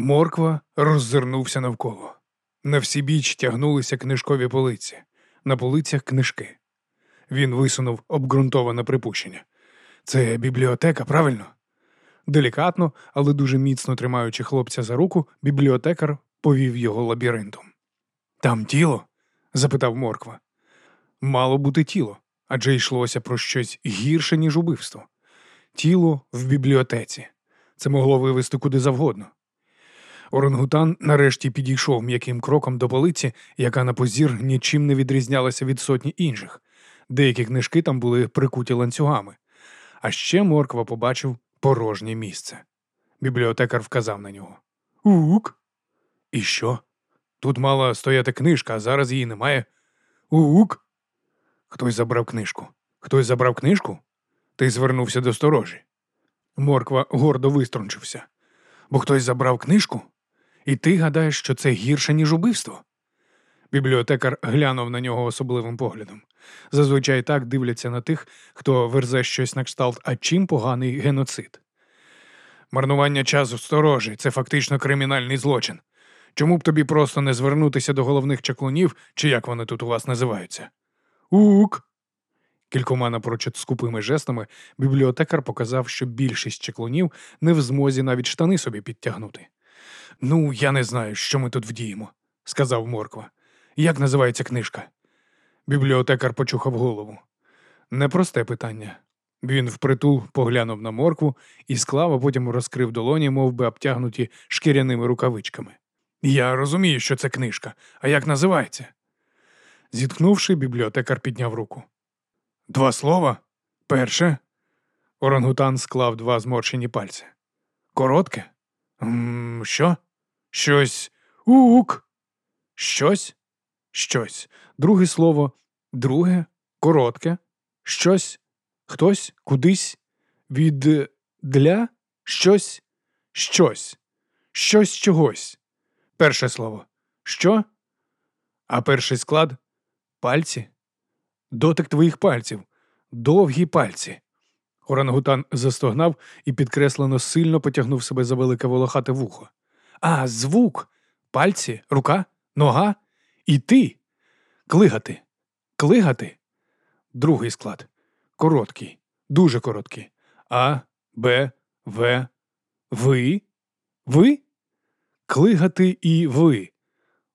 Морква роззирнувся навколо. На всі біч тягнулися книжкові полиці, на полицях книжки. Він висунув обґрунтоване припущення. Це бібліотека, правильно? Делікатно, але дуже міцно тримаючи хлопця за руку, бібліотекар повів його лабіринтом. Там тіло? запитав морква. Мало бути тіло, адже йшлося про щось гірше, ніж убивство. Тіло в бібліотеці. Це могло вивести куди завгодно. Орангутан нарешті підійшов м'яким кроком до полиці, яка на позір нічим не відрізнялася від сотні інших. Деякі книжки там були прикуті ланцюгами. А ще морква побачив порожнє місце. Бібліотекар вказав на нього. Ук. І що? Тут мала стояти книжка, а зараз її немає. Ук. Хтось забрав книжку. Хтось забрав книжку? Ти звернувся до сторожі. Морква гордо виструнчився. Бо хтось забрав книжку? І ти гадаєш, що це гірше, ніж убивство? Бібліотекар глянув на нього особливим поглядом. Зазвичай так дивляться на тих, хто верзе щось на кшталт, а чим поганий геноцид. Марнування часу сторожі це фактично кримінальний злочин. Чому б тобі просто не звернутися до головних чаклунів, чи як вони тут у вас називаються? Ук. Кількома напрочуд скупими жестами бібліотекар показав, що більшість чеклунів не в змозі навіть штани собі підтягнути. Ну, я не знаю, що ми тут вдіємо, сказав Морква. Як називається книжка? Бібліотекар почухав голову. Непросте питання. Він впритул поглянув на моркву і склав, а потім розкрив долоні, мов би обтягнуті шкіряними рукавичками. Я розумію, що це книжка, а як називається? Зітхнувши, бібліотекар підняв руку. Два слова? Перше. Орангутан склав два зморщені пальці. Коротке? М що? Щось ук. Щось? Щось. Друге слово, друге, коротке, щось, хтось, кудись, від для, щось, щось, щось чогось. Перше слово. Що? А перший склад пальці? Дотик твоїх пальців, довгі пальці. Орангутан застогнав і підкреслено сильно потягнув себе за велике волохате вухо. А, звук, пальці, рука, нога і ти. Клигати, клигати. Другий склад. Короткий, дуже короткий. А, Б, В. Ви? Ви? Клигати і ви.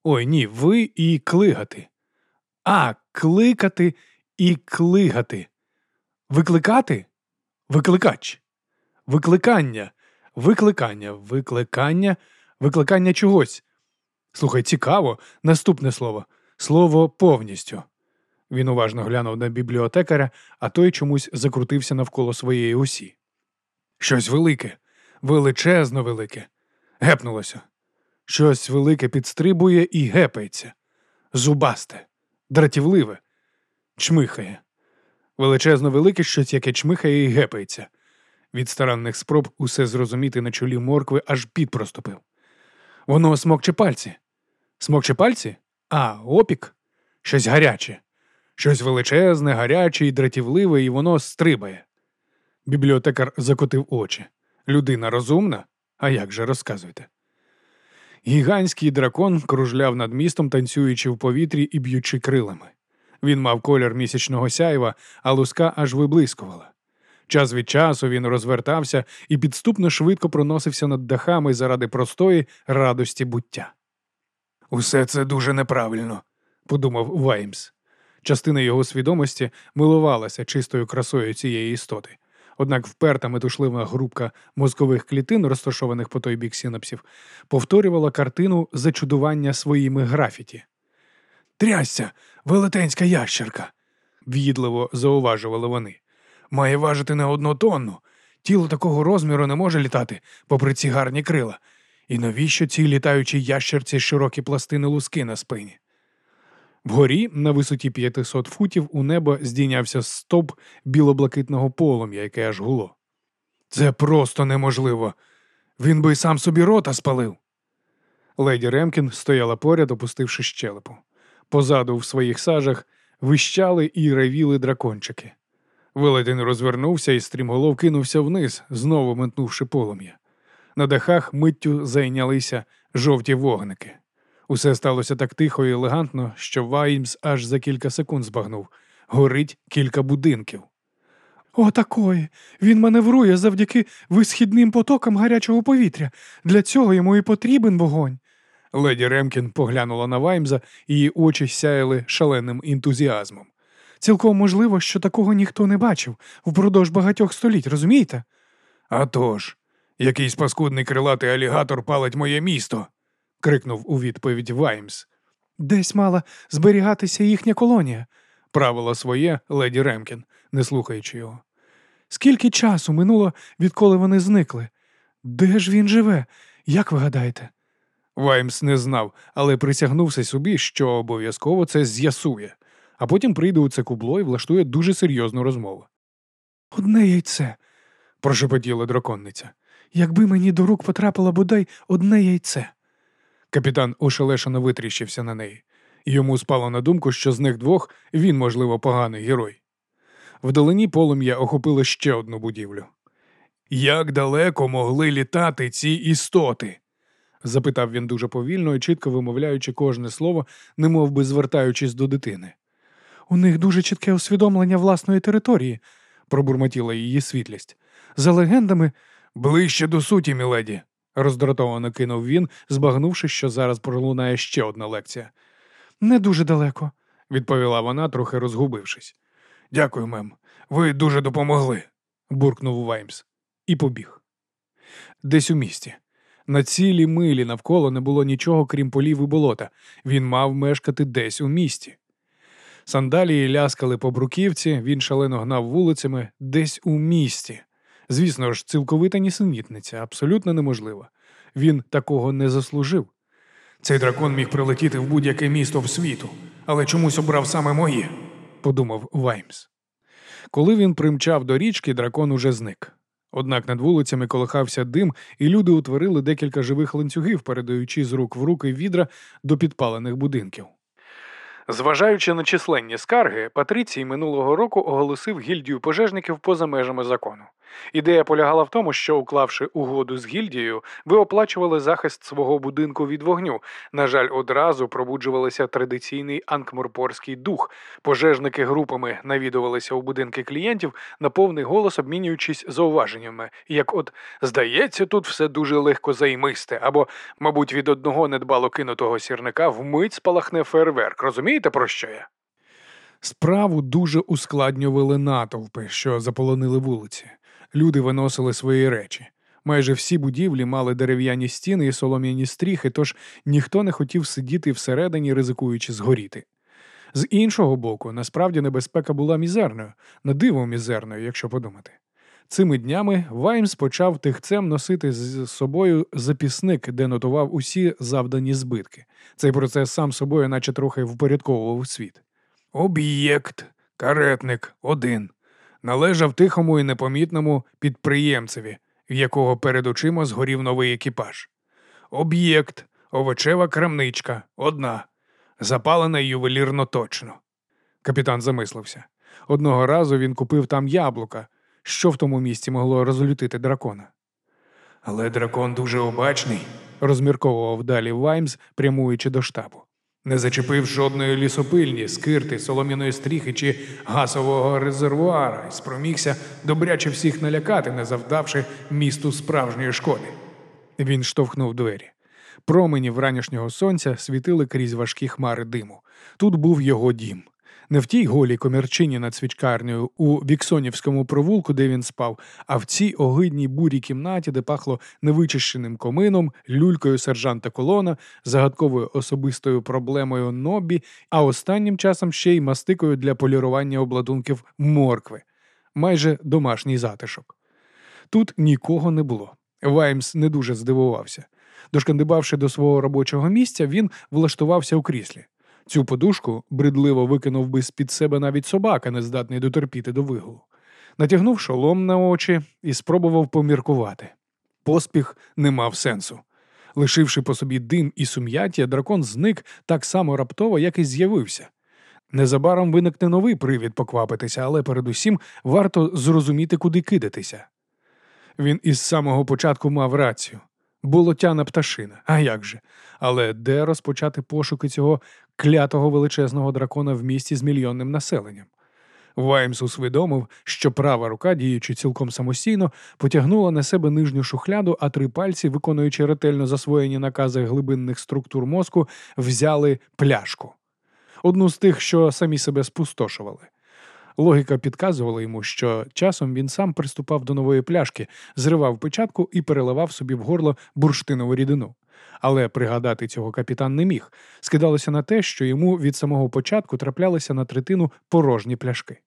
Ой ні, ви і клигати. А, кликати і клигати. Викликати? Викликач. Викликання. Викликання. Викликання. Викликання чогось. Слухай, цікаво. Наступне слово. Слово повністю. Він уважно глянув на бібліотекаря, а той чомусь закрутився навколо своєї осі. Щось велике, величезно велике. Гепнулося. Щось велике підстрибує і гепається. Зубасте, дратівливе, чмихає. Величезно велике щось, яке чмихає і гепається. Від старанних спроб усе зрозуміти на чолі моркви аж під проступив. Воно смокче пальці. Смокче пальці? А, опік, щось гаряче, щось величезне, гаряче і дратівливе, і воно стрибає. Бібліотекар закотив очі. Людина розумна? А як же розказуйте? Гігантський дракон кружляв над містом, танцюючи в повітрі і б'ючи крилами. Він мав колір місячного сяйва, а луска аж виблискувала. Час від часу він розвертався і підступно швидко проносився над дахами заради простої радості буття. Усе це дуже неправильно, подумав Ваймс. Частина його свідомості милувалася чистою красою цієї істоти. Однак вперта метушлива групка мозкових клітин, розташованих по той бік синапсів, повторювала картину зачудування своїми графіті. Трясся, велетенська ящерка, в'їдливо зауважували вони. Має важити не одну тонну. Тіло такого розміру не може літати, попри ці гарні крила. І навіщо цій літаючій ящерці широкі пластини луски на спині? Вгорі, на висоті 500 футів, у небо здійнявся стовп білоблакитного полум'я, яке аж гуло. Це просто неможливо. Він би й сам собі рота спалив. Леді Ремкін стояла поряд, опустивши щелепу. Позаду в своїх сажах вищали і ревіли дракончики. Велетень розвернувся і стрімголов кинувся вниз, знову метнувши полум'я. На дахах миттю зайнялися жовті вогники. Усе сталося так тихо і елегантно, що Ваймс аж за кілька секунд збагнув. Горить кілька будинків. О, такої. Він маневрує завдяки висхідним потокам гарячого повітря. Для цього йому і потрібен вогонь. Леді Ремкін поглянула на Ваймза, її очі сяяли шаленим ентузіазмом. Цілком можливо, що такого ніхто не бачив впродовж багатьох століть, розумієте? «А тож, якийсь паскудний крилатий алігатор палить моє місто. крикнув у відповідь Ваймс. Десь мала зберігатися їхня колонія, правила своє леді Ремкін, не слухаючи його. Скільки часу минуло, відколи вони зникли? Де ж він живе? Як ви гадаєте? Ваймс не знав, але присягнувся собі, що обов'язково це з'ясує, а потім прийде у це кубло і влаштує дуже серйозну розмову. Одне яйце, прошепотіла драконниця. Якби мені до рук потрапило бодай одне яйце. Капітан ошелешено витріщився на неї. Йому спало на думку, що з них двох він, можливо, поганий герой. Вдалині полум'я охопило ще одну будівлю. Як далеко могли літати ці істоти? запитав він дуже повільно і чітко вимовляючи кожне слово, немов би звертаючись до дитини. У них дуже чітке усвідомлення власної території, пробурмотіла її світлість. За легендами, ближче до суті, міледі, роздратовано кинув він, збагнувши, що зараз пролунає ще одна лекція. Не дуже далеко, відповіла вона, трохи розгубившись. Дякую, мем. Ви дуже допомогли, буркнув Ваймс і побіг. Десь у місті. На цілі милі навколо не було нічого, крім полів і болота. Він мав мешкати десь у місті. Сандалії ляскали по бруківці, він шалено гнав вулицями десь у місті. Звісно ж, цілковита нісенітниця, абсолютно неможлива. Він такого не заслужив. Цей дракон міг прилетіти в будь-яке місто в світу, але чомусь обрав саме моє, подумав Ваймс. Коли він примчав до річки, дракон уже зник. Однак над вулицями колихався дим, і люди утворили декілька живих ланцюгів, передаючи з рук в руки відра до підпалених будинків. Зважаючи на численні скарги, Патрицій минулого року оголосив гільдію пожежників поза межами закону. Ідея полягала в тому, що, уклавши угоду з гільдією, ви оплачували захист свого будинку від вогню. На жаль, одразу пробуджувалися традиційний анкморпорський дух. Пожежники групами навідувалися у будинки клієнтів на повний голос, обмінюючись зауваженнями, як от здається, тут все дуже легко займисте, або, мабуть, від одного недбало кинутого сірника вмить спалахне фейерверк. Розумієте, про що я? Справу дуже ускладнювали натовпи, що заполонили вулиці. Люди виносили свої речі. Майже всі будівлі мали дерев'яні стіни і солом'яні стріхи, тож ніхто не хотів сидіти всередині, ризикуючи згоріти. З іншого боку, насправді небезпека була мізерною, на диво мізерною, якщо подумати. Цими днями Ваймс почав тихцем носити з собою записник, де нотував усі завдані збитки. Цей процес сам собою, наче трохи впорядковував світ. Об'єкт, каретник, один належав тихому і непомітному підприємцеві, в якого перед очима згорів новий екіпаж. Об'єкт, овочева крамничка, одна, запалена ювелірно точно. Капітан замислився. Одного разу він купив там яблука, що в тому місці могло розлютити дракона. Але дракон дуже обачний, розмірковував далі Ваймс, прямуючи до штабу не зачепив жодної лісопильні, скирти, солом'яної стріхи чи газового резервуара і спромігся добряче всіх налякати, не завдавши місту справжньої шкоди. Він штовхнув двері. Промені вранішнього сонця світили крізь важкі хмари диму. Тут був його дім не в тій голій комірчині над свічкарнею у Віксонівському провулку, де він спав, а в цій огидній бурій кімнаті, де пахло невичищеним комином, люлькою сержанта колона, загадковою особистою проблемою нобі, а останнім часом ще й мастикою для полірування обладунків моркви, майже домашній затишок. Тут нікого не було. Ваймс не дуже здивувався. Дошкандибавши до свого робочого місця, він влаштувався у кріслі. Цю подушку бредливо викинув би з під себе навіть собака, не здатний дотерпіти до вигулу. Натягнув шолом на очі і спробував поміркувати. Поспіх не мав сенсу. Лишивши по собі дим і сум'яття, дракон зник так само раптово, як і з'явився. Незабаром виникне новий привід поквапитися, але передусім варто зрозуміти, куди кидатися. Він із самого початку мав рацію. Болотяна пташина. А як же? Але де розпочати пошуки цього клятого величезного дракона в місті з мільйонним населенням? Ваймс усвідомив, що права рука, діючи цілком самостійно, потягнула на себе нижню шухляду, а три пальці, виконуючи ретельно засвоєні накази глибинних структур мозку, взяли пляшку. Одну з тих, що самі себе спустошували. Логіка підказувала йому, що часом він сам приступав до нової пляшки, зривав печатку і переливав собі в горло бурштинову рідину. Але пригадати цього капітан не міг. Скидалося на те, що йому від самого початку траплялися на третину порожні пляшки.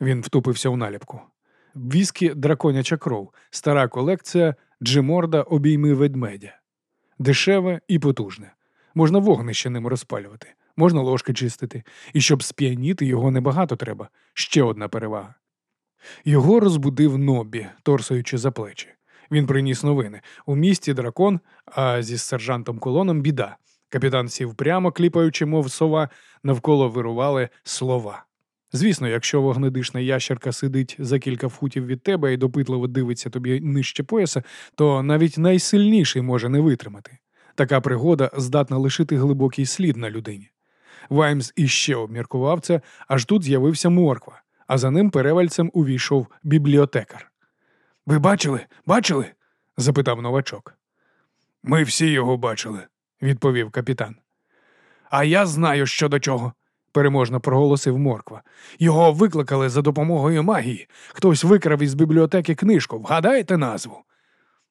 Він втупився у наліпку. Віскі драконяча кров, стара колекція Джиморда обійми ведмедя. Дешеве і потужне. Можна вогнище ним розпалювати, можна ложки чистити, і щоб сп'яніти його небагато треба. Ще одна перевага. Його розбудив Нобі, торсуючи за плечі. Він приніс новини. У місті дракон, а зі сержантом колоном біда. Капітан сів прямо, кліпаючи, мов сова, навколо вирували слова. Звісно, якщо вогнедишна ящерка сидить за кілька футів від тебе і допитливо дивиться тобі нижче пояса, то навіть найсильніший може не витримати. Така пригода здатна лишити глибокий слід на людині. Ваймс іще обміркував це, аж тут з'явився морква, а за ним перевальцем увійшов бібліотекар. Ви бачили? Бачили? запитав новачок. Ми всі його бачили, відповів капітан. А я знаю, що до чого, переможно проголосив морква. Його викликали за допомогою магії. Хтось викрав із бібліотеки книжку. Вгадаєте назву?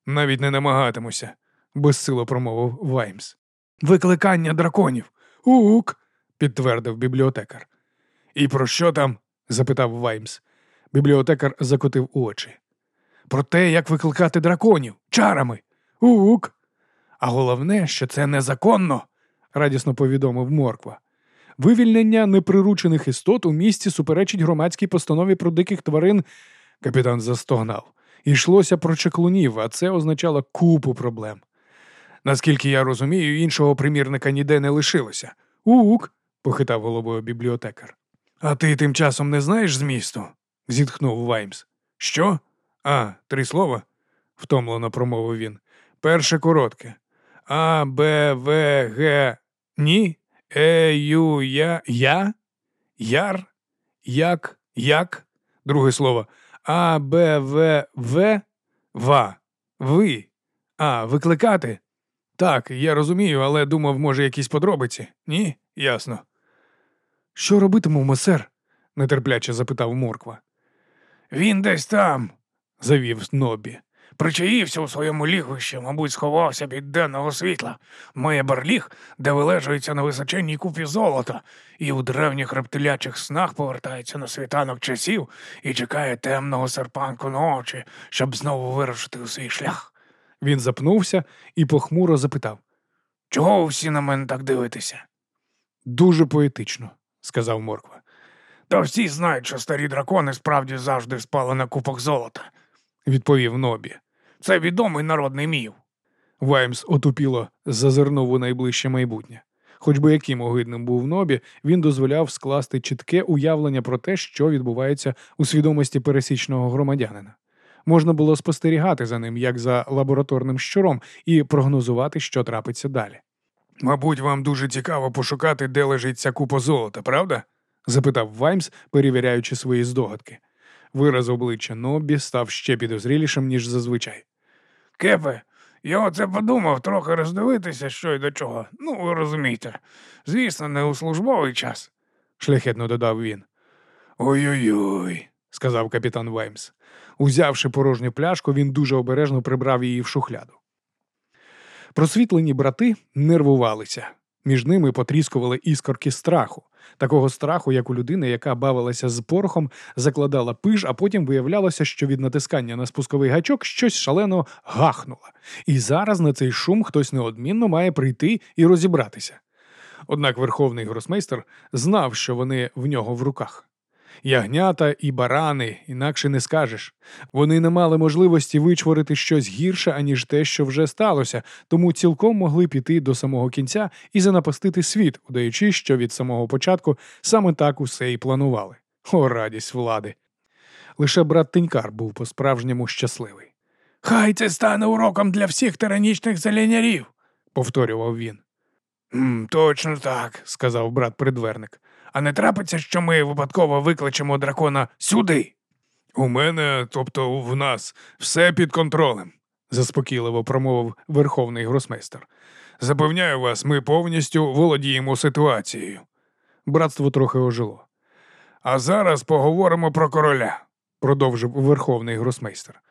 Навіть не намагатимуся, безсило промовив Ваймс. Викликання драконів. Ук, підтвердив бібліотекар. І про що там? запитав Ваймс. Бібліотекар закотив очі. Про те, як викликати драконів, чарами. Ук. А головне, що це незаконно, радісно повідомив Морква. Вивільнення неприручених істот у місті суперечить громадській постанові про диких тварин. Капітан застогнав. Ішлося про чеклунів, а це означало купу проблем. Наскільки я розумію, іншого примірника ніде не лишилося. Ук, похитав головою бібліотекар. А ти тим часом не знаєш змісту? зітхнув Ваймс. Що? А, три слова? втомлено промовив він. Перше коротке. А, Б, В, Г. Ні. Е, Ю, Я. Я? Яр? Як? Як? Друге слово. А, Б, В, В. Ва. Ви. А, викликати? Так, я розумію, але думав, може, якісь подробиці. Ні? Ясно. Що робитимемо, сер? нетерпляче запитав Морква. Він десь там, завів Нобі. Причаївся у своєму лігвищі, мабуть, сховався від денного світла. Має барліг, де вилежується на височенній купі золота, і у древніх рептилячих снах повертається на світанок часів і чекає темного серпанку ночі, щоб знову вирушити у свій шлях. Він запнувся і похмуро запитав Чого всі на мене так дивитеся? Дуже поетично, сказав Морква. Та всі знають, що старі дракони справді завжди спали на купах золота, відповів Нобі. Це відомий народний міф. Ваймс отупіло зазирнув у найближче майбутнє. Хоч би яким огидним був Нобі, він дозволяв скласти чітке уявлення про те, що відбувається у свідомості пересічного громадянина. Можна було спостерігати за ним, як за лабораторним щуром, і прогнозувати, що трапиться далі. Мабуть, вам дуже цікаво пошукати, де лежить ця купа золота, правда? запитав Ваймс, перевіряючи свої здогадки. Вираз обличчя Ноббі став ще підозрілішим, ніж зазвичай. Кепе, я оце подумав трохи роздивитися, що й до чого. Ну, ви розумієте. Звісно, не у службовий час, шляхетно додав він. Ой-ой-ой, сказав капітан Ваймс. Узявши порожню пляшку, він дуже обережно прибрав її в шухляду. Просвітлені брати нервувалися. Між ними потріскували іскорки страху, такого страху, як у людини, яка бавилася з порохом, закладала пиж, а потім виявлялося, що від натискання на спусковий гачок щось шалено гахнуло. І зараз на цей шум хтось неодмінно має прийти і розібратися. Однак верховний гросмейстер знав, що вони в нього в руках. Ягнята і барани, інакше не скажеш. Вони не мали можливості вичворити щось гірше, аніж те, що вже сталося, тому цілком могли піти до самого кінця і занапастити світ, удаючи, що від самого початку саме так усе і планували. О, радість влади! Лише брат Тенькар був по-справжньому щасливий. Хай це стане уроком для всіх тиранічних зеленярів, повторював він. «М, Точно так, сказав брат придверник. А не трапиться, що ми випадково викличемо дракона сюди. У мене, тобто в нас, все під контролем, заспокійливо промовив верховний гросмейстер. Запевняю вас, ми повністю володіємо ситуацією. Братство трохи ожило. А зараз поговоримо про короля. продовжив верховний гросмейстер.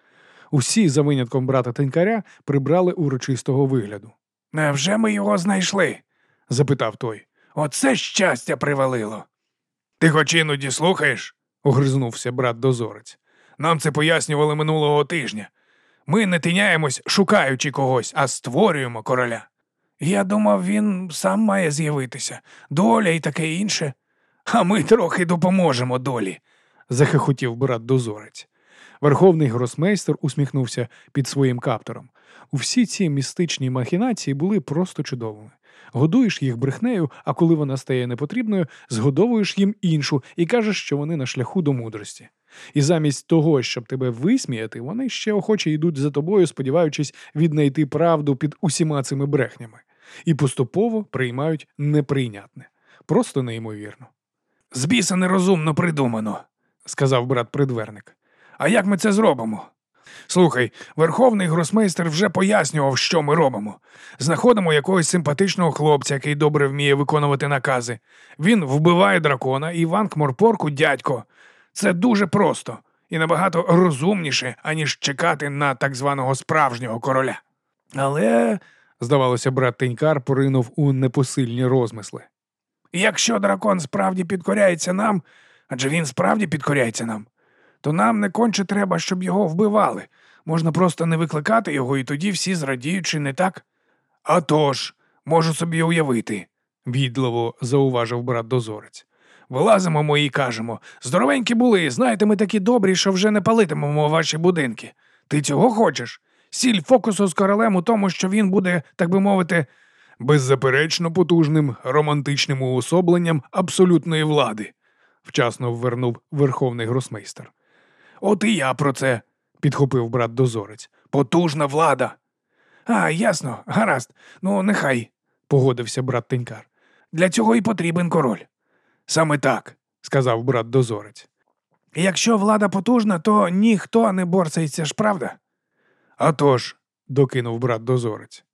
Усі, за винятком брата Тенькаря, прибрали урочистого вигляду. Невже ми його знайшли? запитав той. Оце щастя привалило. Ти хоч іноді слухаєш? огризнувся брат дозорець. Нам це пояснювали минулого тижня. Ми не тиняємось, шукаючи когось, а створюємо короля. Я думав, він сам має з'явитися, доля і таке інше. А ми трохи допоможемо долі, захихотів брат дозорець. Верховний гросмейстер усміхнувся під своїм каптором. Усі ці містичні махінації були просто чудовими. Годуєш їх брехнею, а коли вона стає непотрібною, згодовуєш їм іншу і кажеш, що вони на шляху до мудрості. І замість того, щоб тебе висміяти, вони ще охоче йдуть за тобою, сподіваючись віднайти правду під усіма цими брехнями, і поступово приймають неприйнятне, просто неймовірно. З біса нерозумно придумано, сказав брат придверник. А як ми це зробимо? Слухай, верховний гросмейстер вже пояснював, що ми робимо. Знаходимо якогось симпатичного хлопця, який добре вміє виконувати накази. Він вбиває дракона, і Іван Кморпорку дядько. Це дуже просто і набагато розумніше, аніж чекати на так званого справжнього короля. Але, здавалося, брат Тенькар поринув у непосильні розмисли. Якщо дракон справді підкоряється нам, адже він справді підкоряється нам, то нам не конче треба, щоб його вбивали. Можна просто не викликати його, і тоді всі зрадіють, чи не так? «А тож, можу собі уявити, відливо зауважив брат дозорець. Вилазимо ми і кажемо здоровенькі були, знаєте, ми такі добрі, що вже не палитимемо ваші будинки. Ти цього хочеш? Сіль фокусу з королем у тому, що він буде, так би мовити, беззаперечно потужним романтичним уособленням абсолютної влади, вчасно ввернув верховний гросмейстер. От і я про це, підхопив брат дозорець. Потужна влада. А, ясно, гаразд. Ну, нехай, погодився брат Тенькар. Для цього і потрібен король. Саме так, сказав брат дозорець. Якщо влада потужна, то ніхто не борсається ж, правда? «А тож», – докинув брат дозорець.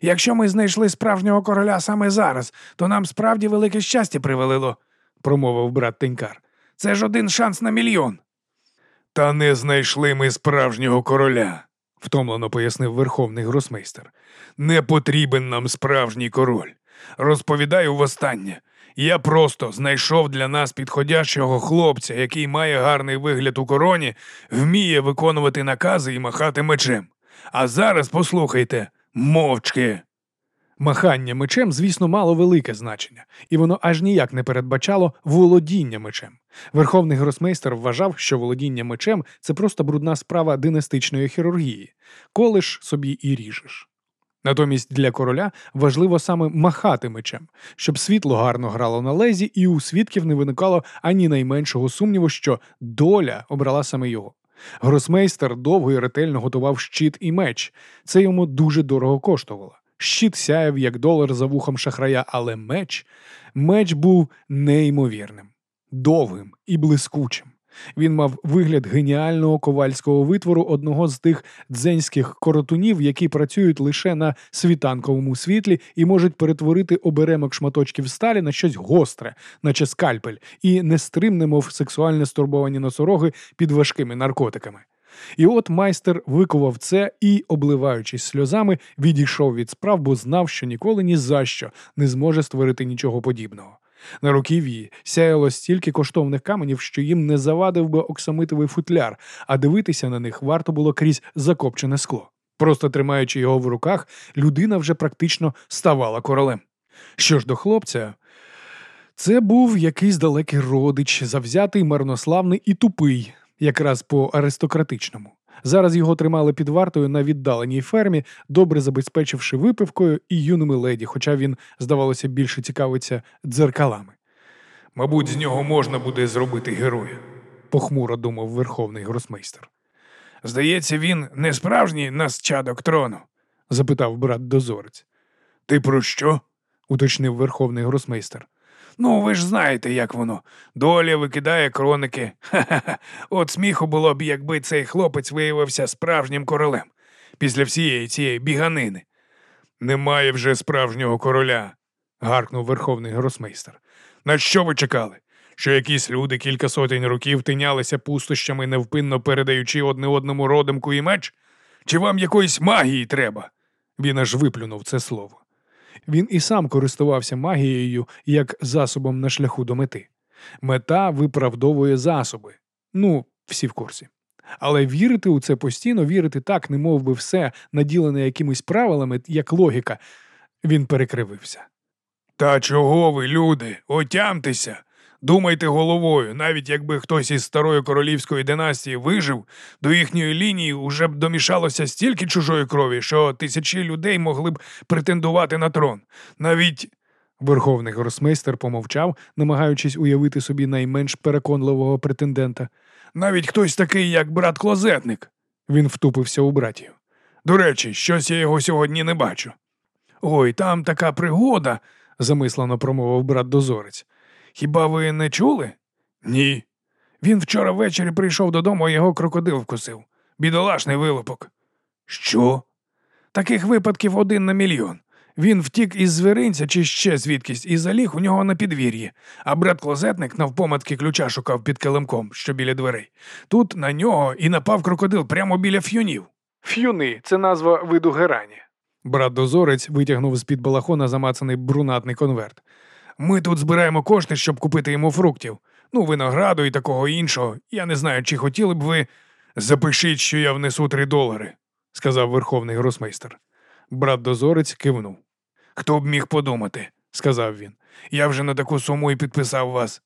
Якщо ми знайшли справжнього короля саме зараз, то нам справді велике щастя привалило, промовив брат Тенькар. Це ж один шанс на мільйон. Та не знайшли ми справжнього короля, втомлено пояснив верховний гросмейстер. Не потрібен нам справжній король. Розповідаю востаннє. Я просто знайшов для нас підходящого хлопця, який має гарний вигляд у короні, вміє виконувати накази і махати мечем. А зараз послухайте мовчки. Махання мечем, звісно, мало велике значення, і воно аж ніяк не передбачало володіння мечем. Верховний гросмейстер вважав, що володіння мечем це просто брудна справа династичної хірургії, колиш собі і ріжеш. Натомість для короля важливо саме махати мечем, щоб світло гарно грало на лезі, і у свідків не виникало ані найменшого сумніву, що доля обрала саме його. Гросмейстер довго і ретельно готував щит і меч. Це йому дуже дорого коштувало. Щит сяяв, як долар за вухом шахрая, але меч меч був неймовірним, довгим і блискучим. Він мав вигляд геніального ковальського витвору одного з тих дзенських коротунів, які працюють лише на світанковому світлі і можуть перетворити оберемок шматочків сталі на щось гостре, наче скальпель, і нестримне, мов сексуально стурбовані носороги під важкими наркотиками. І от майстер викував це і, обливаючись сльозами, відійшов від справ, бо знав, що ніколи ні за що не зможе створити нічого подібного. На руків'ї сяяло стільки коштовних каменів, що їм не завадив би оксамитовий футляр, а дивитися на них варто було крізь закопчене скло. Просто тримаючи його в руках, людина вже практично ставала королем. Що ж до хлопця, це був якийсь далекий родич, завзятий, марнославний і тупий, якраз по аристократичному. Зараз його тримали під вартою на віддаленій фермі, добре забезпечивши випивкою і юними леді, хоча він, здавалося, більше цікавиться дзеркалами. Мабуть, з нього можна буде зробити героя, похмуро думав верховний гросмейстер. Здається, він не справжній нащадок трону. запитав брат дозорець. Ти про що? уточнив верховний гросмейстер. Ну, ви ж знаєте, як воно. Доля викидає кроники. Ха-ха-ха. От сміху було б, якби цей хлопець виявився справжнім королем після всієї цієї біганини. Немає вже справжнього короля, гаркнув верховний гросмейстер. На що ви чекали? Що якісь люди кілька сотень років тинялися пустощами, невпинно передаючи одне одному родимку і меч? Чи вам якоїсь магії треба? Він аж виплюнув це слово. Він і сам користувався магією як засобом на шляху до мети. Мета виправдовує засоби. Ну, всі в курсі. Але вірити у це постійно, вірити так, не би все, наділене якимись правилами, як логіка, він перекривився. Та чого ви, люди, отямтеся? Думайте головою, навіть якби хтось із старої королівської династії вижив, до їхньої лінії уже б домішалося стільки чужої крові, що тисячі людей могли б претендувати на трон. Навіть. Верховний гросмейстер помовчав, намагаючись уявити собі найменш переконливого претендента. Навіть хтось такий, як брат Клозетник. Він втупився у братів. До речі, щось я його сьогодні не бачу. Ой, там така пригода, замислено промовив брат дозорець. Хіба ви не чули? Ні. Він вчора ввечері прийшов додому, а його крокодил вкусив. Бідолашний вилупок. Що? Таких випадків один на мільйон. Він втік із звіринця чи ще звідкись і заліг у нього на підвір'ї, а брат клозетник навпоматки ключа шукав під килимком, що біля дверей. Тут на нього і напав крокодил прямо біля ф'юнів. Ф'юни це назва виду герані. Брат дозорець витягнув з під балахона замацаний брунатний конверт. Ми тут збираємо кошти, щоб купити йому фруктів. Ну, винограду і такого іншого. Я не знаю, чи хотіли б ви. Запишіть, що я внесу три долари, сказав верховний гросмейстер. Брат дозорець кивнув. Хто б міг подумати, сказав він. Я вже на таку суму і підписав вас.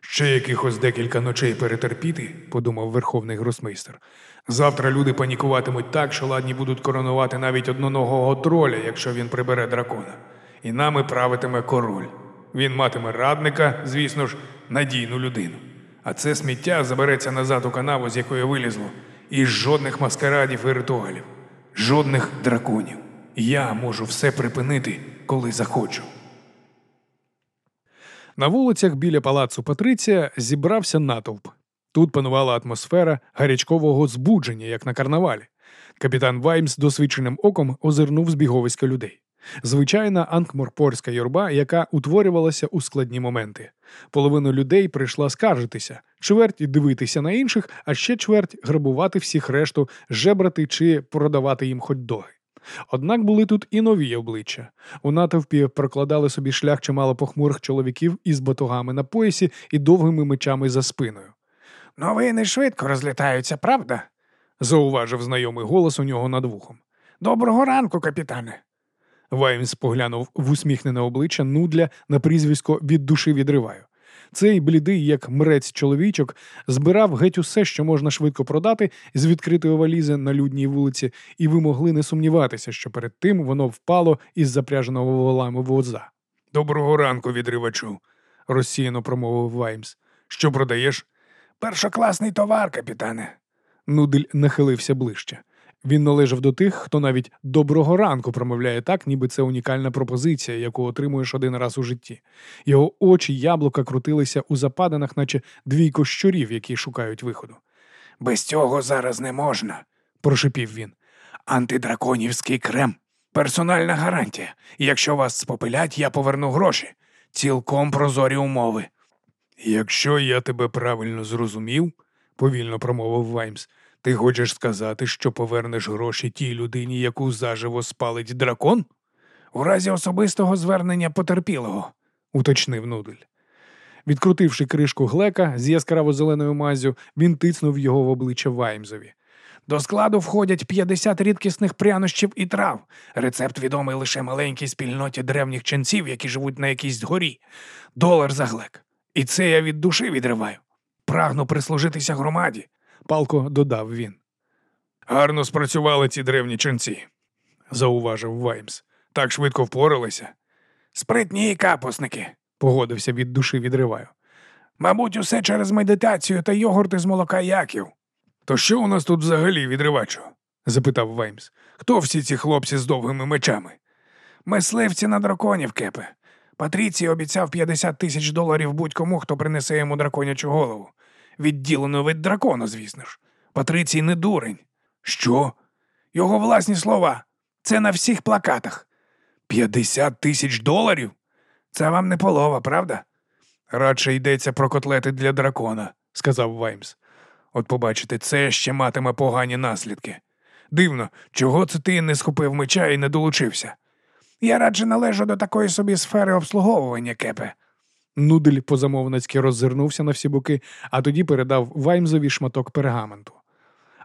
Ще якихось декілька ночей перетерпіти, подумав верховний гросмейстер. Завтра люди панікуватимуть так, що ладні будуть коронувати навіть одноногого троля, якщо він прибере дракона. І нами правитиме король. Він матиме радника, звісно ж, надійну людину. А це сміття забереться назад у канаву, з якої вилізло, і жодних маскарадів і ритуалів, жодних драконів. Я можу все припинити, коли захочу. На вулицях біля палацу Патриція зібрався натовп. Тут панувала атмосфера гарячкового збудження, як на карнавалі. Капітан Ваймс досвідченим оком озирнув збіговиська людей. Звичайна анкморпорська юрба, яка утворювалася у складні моменти. Половина людей прийшла скаржитися, чверть дивитися на інших, а ще чверть грабувати всіх решту, жебрати чи продавати їм хот-доги. Однак були тут і нові обличчя. У натовпі прокладали собі шлях чимало похмурих чоловіків із батогами на поясі і довгими мечами за спиною. Новини швидко розлітаються, правда? зауважив знайомий голос у нього над вухом. Доброго ранку, капітане. Ваймс поглянув в усміхнене обличчя нудля на прізвисько від душі відриваю. Цей блідий, як мрець чоловічок, збирав геть усе, що можна швидко продати з відкритої валізи на людній вулиці, і ви могли не сумніватися, що перед тим воно впало із запряженого волами воза. Доброго ранку, відривачу, розсіяно промовив Ваймс. Що продаєш? Першокласний товар, капітане. Нудель нахилився ближче. Він належав до тих, хто навіть доброго ранку промовляє так, ніби це унікальна пропозиція, яку отримуєш один раз у житті. Його очі яблука крутилися у западинах, наче двійко щурів, які шукають виходу. Без цього зараз не можна, прошипів він. Антидраконівський крем. Персональна гарантія. Якщо вас спопилять, я поверну гроші. Цілком прозорі умови. Якщо я тебе правильно зрозумів, повільно промовив Ваймс, ти хочеш сказати, що повернеш гроші тій людині, яку заживо спалить дракон? У разі особистого звернення потерпілого, уточнив Нудель. Відкрутивши кришку глека з яскраво зеленою мазю, він тицнув його в обличчя Ваймзові. До складу входять 50 рідкісних прянощів і трав. Рецепт відомий лише маленькій спільноті древніх ченців, які живуть на якійсь горі. Долар за глек. І це я від душі відриваю. Прагну прислужитися громаді, палко додав він. Гарно спрацювали ці древні ченці, зауважив Ваймс. Так швидко впоралися. Спритні капусники, погодився від душі відриваю. Мабуть, усе через медитацію та йогурти з молока яків. То що у нас тут взагалі відривачу? запитав Ваймс. Хто всі ці хлопці з довгими мечами? Мисливці на драконів, кепе. Патріцій обіцяв 50 тисяч доларів будь-кому, хто принесе йому драконячу голову. Відділено від дракона, звісно ж. Патрицій не дурень. Що? Його власні слова. Це на всіх плакатах. 50 тисяч доларів? Це вам не полова, правда? Радше йдеться про котлети для дракона, сказав Ваймс. От побачите, це ще матиме погані наслідки. Дивно, чого це ти не схопив меча і не долучився? Я радше належу до такої собі сфери обслуговування, кепе. Нудель позамовницьки роззирнувся на всі боки, а тоді передав Ваймзові шматок пергаменту.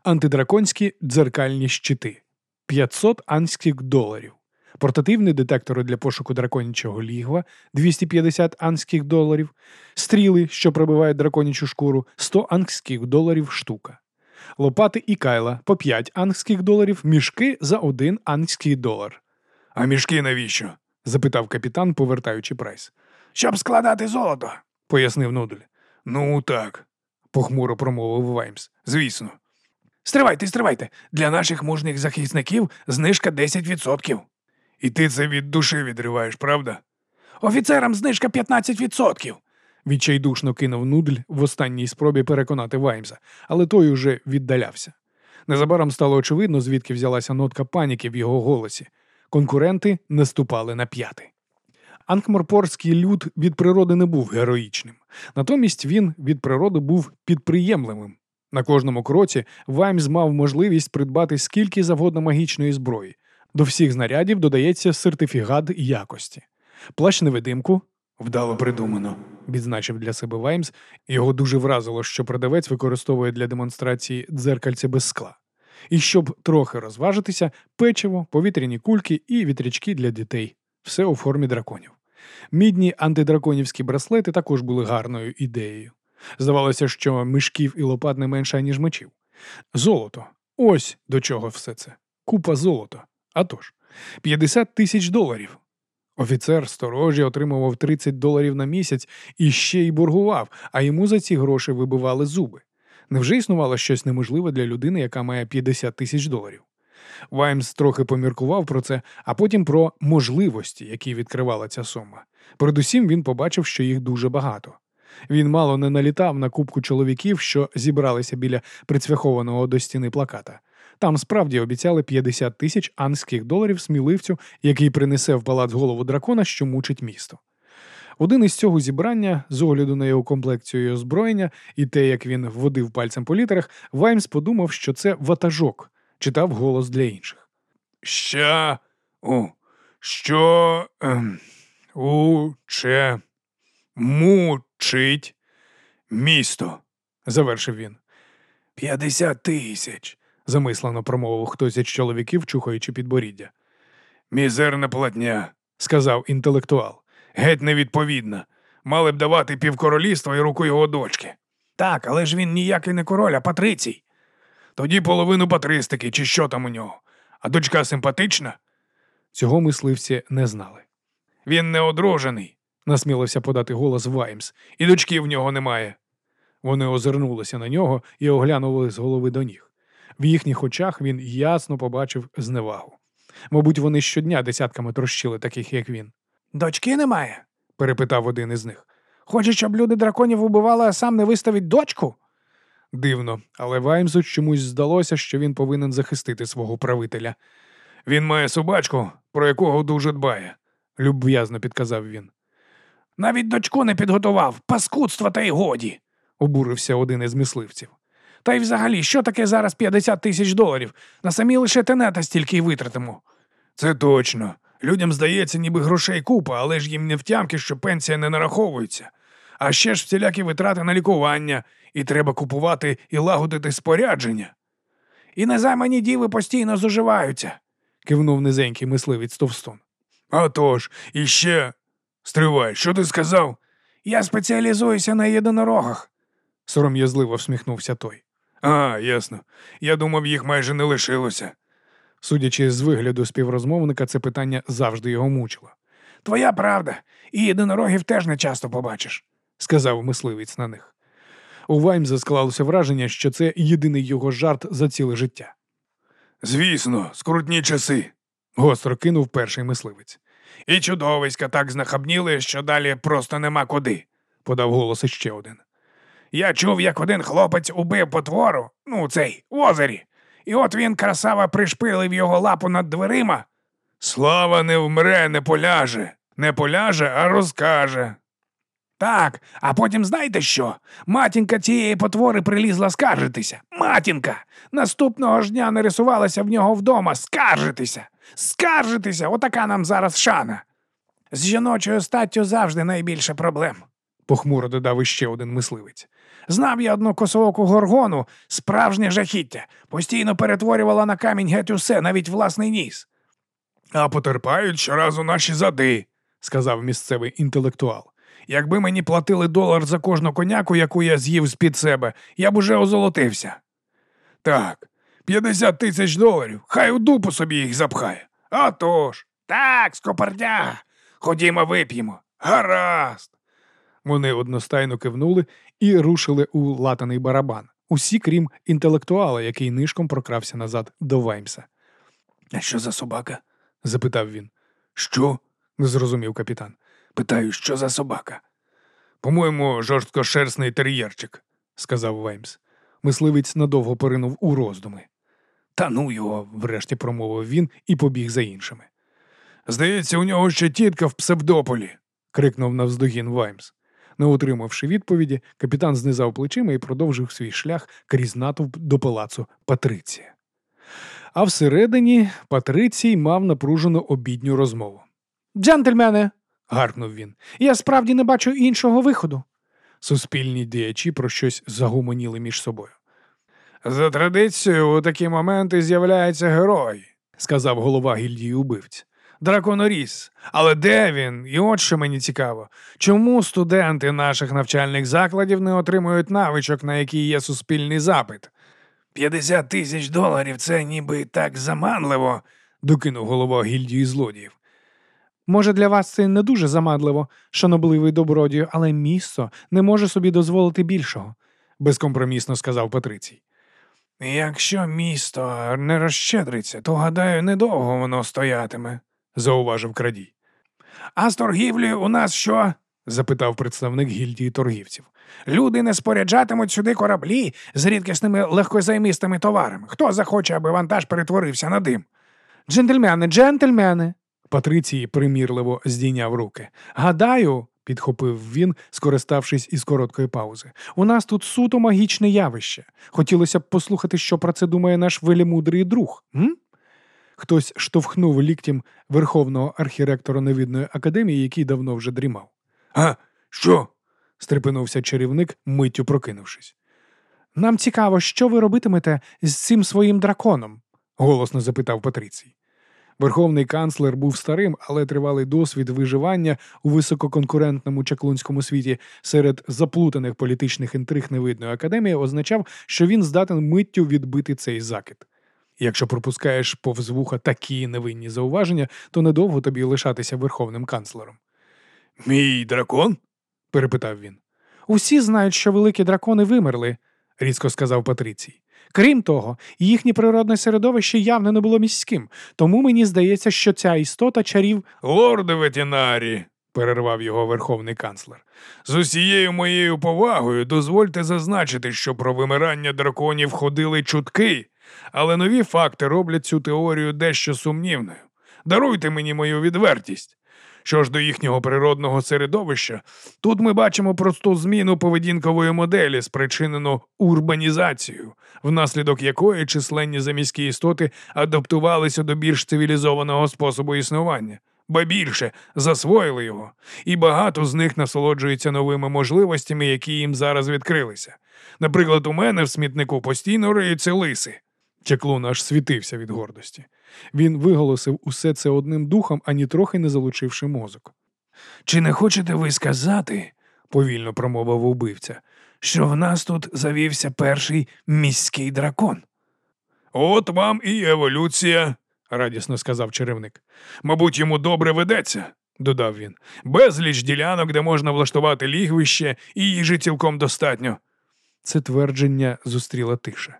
Антидраконські дзеркальні щити 500 анських доларів. Портативний детектор для пошуку драконячого лігва 250 анських доларів, стріли, що пробивають драконячу шкуру 100 анських доларів штука. Лопати і кайла по 5 ангських доларів, мішки за 1 ангський долар. А мішки навіщо? запитав капітан, повертаючи прайс. Щоб складати золото, пояснив Нудель. Ну так, похмуро промовив Ваймс. Звісно. Стривайте, стривайте. Для наших мужніх захисників знижка 10%. І ти це від душі відриваєш, правда? Офіцерам знижка 15%. Відчайдушно кинув Нудль в останній спробі переконати Ваймса, але той уже віддалявся. Незабаром стало очевидно, звідки взялася нотка паніки в його голосі. Конкуренти наступали на п'яти. Анкморпорський люд від природи не був героїчним, натомість він від природи був підприємливим. На кожному кроці Ваймс мав можливість придбати скільки завгодно магічної зброї. До всіх знарядів додається сертифікат якості. Плащ невидимку вдало придумано, відзначив для себе Ваймс. Його дуже вразило, що продавець використовує для демонстрації дзеркальце без скла. І щоб трохи розважитися, печиво, повітряні кульки і вітрячки для дітей все у формі драконів. Мідні антидраконівські браслети також були гарною ідеєю. Здавалося, що мишків і лопат не менше, ніж мечів. Золото. Ось до чого все це. Купа золота. А тож, 50 тисяч доларів. Офіцер сторожі отримував 30 доларів на місяць і ще й боргував, а йому за ці гроші вибивали зуби. Невже існувало щось неможливе для людини, яка має 50 тисяч доларів? Ваймс трохи поміркував про це, а потім про можливості, які відкривала ця сума. Передусім він побачив, що їх дуже багато. Він мало не налітав на кубку чоловіків, що зібралися біля прицвяхованого до стіни плаката. Там справді обіцяли 50 тисяч анських доларів сміливцю, який принесе в палац голову дракона, що мучить місто. Один із цього зібрання, з огляду на його комплекцію і озброєння і те, як він вводив пальцем по літерах, Ваймс подумав, що це ватажок, читав голос для інших. Ща у що ем, уче мучить місто, завершив він. П'ятдесят тисяч, замислено промовив хтось із чоловіків, чухаючи підборіддя. Мізерна платня, сказав інтелектуал. Геть невідповідна. Мали б давати півкоролівства і руку його дочки. Так, але ж він ніякий не король, а патрицій. Тоді половину патристики, чи що там у нього. А дочка симпатична? Цього мисливці не знали. Він не одружений, насмілився подати голос Ваймс, і дочки в нього немає. Вони озирнулися на нього і оглянули з голови до ніг. В їхніх очах він ясно побачив зневагу. Мабуть, вони щодня десятками трощили таких, як він. Дочки немає? перепитав один із них. Хоче, щоб люди драконів убивали, а сам не виставить дочку? Дивно, але Ваймсу чомусь здалося, що він повинен захистити свого правителя. Він має собачку, про якого дуже дбає, люб'язно підказав він. Навіть дочку не підготував, паскудство та й годі, обурився один із мисливців. Та й взагалі, що таке зараз 50 тисяч доларів? На самі лише тенета стільки й витратимо. Це точно. Людям здається, ніби грошей купа, але ж їм не втямки, що пенсія не нараховується. А ще ж всілякі витрати на лікування, і треба купувати і лагодити спорядження. І незаймані діви постійно зуживаються, кивнув низенький мисливець Товстон. «А тож, і ще. Стривай, що ти сказав? Я спеціалізуюся на єдинорогах, сором'язливо всміхнувся той. А, ясно. Я думав, їх майже не лишилося. Судячи з вигляду співрозмовника, це питання завжди його мучило. Твоя правда, і єдинорогів теж не часто побачиш, сказав мисливець на них. У Ваймза склалося враження, що це єдиний його жарт за ціле життя. Звісно, скрутні часи. Гостро кинув перший мисливець. І чудовиська так знахабніли, що далі просто нема куди, подав голос іще один. Я чув, як один хлопець убив потвору, ну цей, в озері, і от він красава пришпилив його лапу над дверима. Слава не вмре, не поляже, не поляже, а розкаже. Так, а потім знаєте що? Матінка цієї потвори прилізла скаржитися. Матінка! Наступного ж дня нарисувалася в нього вдома скаржитися. Скаржитися, отака нам зараз шана. З жіночою статтю завжди найбільше проблем, похмуро додав іще один мисливець. Знав я одну косооку горгону, справжнє жахіття, постійно перетворювала на камінь геть усе, навіть власний ніс. А потерпають щоразу наші зади, сказав місцевий інтелектуал. Якби мені платили долар за кожну коняку, яку я з'їв з-під себе, я б уже озолотився. Так, 50 тисяч доларів, хай у дупу собі їх запхає. А тож, так, скопардя. Ходімо, вип'ємо. Гаразд. Вони одностайно кивнули і рушили у латаний барабан, усі крім інтелектуала, який нишком прокрався назад до Ваймса. А що за собака? запитав він. Що? не зрозумів капітан. Питаю, що за собака? По-моєму, жорсткошерстний тер'єрчик, сказав Ваймс. Мисливець надовго поринув у роздуми. Та ну його, врешті промовив він і побіг за іншими. Здається, у нього ще тітка в псевдополі, крикнув навздогін Ваймс. Не отримавши відповіді, капітан знизав плечима і продовжив свій шлях крізь натовп до палацу Патриція. А всередині Патрицій мав напружену обідню розмову. Джентльмени, гаркнув він. Я справді не бачу іншого виходу. Суспільні діячі про щось загуманіли між собою. За традицією, у такі моменти з'являється герой, сказав голова гільдії убивць. Драконоріс. Але де він? І от що мені цікаво. Чому студенти наших навчальних закладів не отримують навичок, на які є суспільний запит? П'ятдесят тисяч доларів це ніби так заманливо, докинув голова гільдії злодіїв. Може, для вас це не дуже заманливо, шанобливий добродію, але місто не може собі дозволити більшого, безкомпромісно сказав Патрицій. Якщо місто не розщедриться, то, гадаю, недовго воно стоятиме, зауважив крадій. А з торгівлею у нас що? запитав представник гільдії торгівців. Люди не споряджатимуть сюди кораблі з рідкісними легкозаймистими товарами. Хто захоче, аби вантаж перетворився на дим? Джентльмени, джентльмени. Патрицій примірливо здійняв руки. Гадаю, підхопив він, скориставшись із короткої паузи. У нас тут суто магічне явище. Хотілося б послухати, що про це думає наш велімудрий друг. М? Хтось штовхнув ліктем верховного архіректора невідної академії, який давно вже дрімав. А що? стрепенувся чарівник, миттю прокинувшись. Нам цікаво, що ви робитимете з цим своїм драконом? голосно запитав Патрицій. Верховний канцлер був старим, але тривалий досвід виживання у висококонкурентному чаклунському світі серед заплутаних політичних інтриг невидної академії означав, що він здатен миттю відбити цей закид. Якщо пропускаєш повз вуха такі невинні зауваження, то недовго тобі лишатися верховним канцлером. Мій дракон? перепитав він. Усі знають, що великі дракони вимерли, різко сказав Патрицій. Крім того, їхнє природне середовище явно не було міським, тому мені здається, що ця істота чарів. Лорде ветінарі, перервав його верховний канцлер. З усією моєю повагою дозвольте зазначити, що про вимирання драконів ходили чутки, але нові факти роблять цю теорію дещо сумнівною. Даруйте мені мою відвертість. Що ж до їхнього природного середовища, тут ми бачимо просту зміну поведінкової моделі, спричинену урбанізацією, внаслідок якої численні заміські істоти адаптувалися до більш цивілізованого способу існування, ба більше засвоїли його, і багато з них насолоджуються новими можливостями, які їм зараз відкрилися. Наприклад, у мене в смітнику постійно риються лиси. Чеклун аж світився від гордості. Він виголосив усе це одним духом, ані трохи не залучивши мозок. Чи не хочете ви сказати, повільно промовив убивця, що в нас тут завівся перший міський дракон? От вам і еволюція, радісно сказав черевник. Мабуть, йому добре ведеться, додав він. Безліч ділянок, де можна влаштувати лігвище, і їжі цілком достатньо. це твердження зустріла тиша.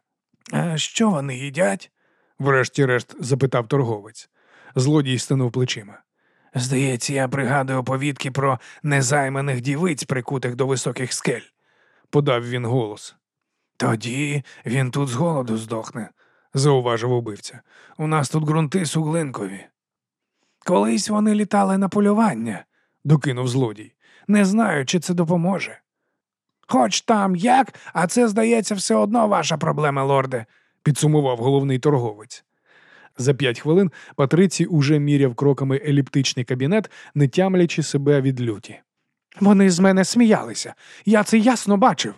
А що вони їдять? Врешті-решт запитав торговець. Злодій стинув плечима. Здається, я пригадую оповідки про незайманих дівиць, прикутих до високих скель. Подав він голос. Тоді він тут з голоду здохне, зауважив убивця. У нас тут ґрунти суглинкові. Колись вони літали на полювання, докинув злодій. Не знаю, чи це допоможе. Хоч там як, а це, здається, все одно ваша проблема, лорде, підсумував головний торговець. За п'ять хвилин Патрицій уже міряв кроками еліптичний кабінет, не тямлячи себе від люті. Вони з мене сміялися. Я це ясно бачив.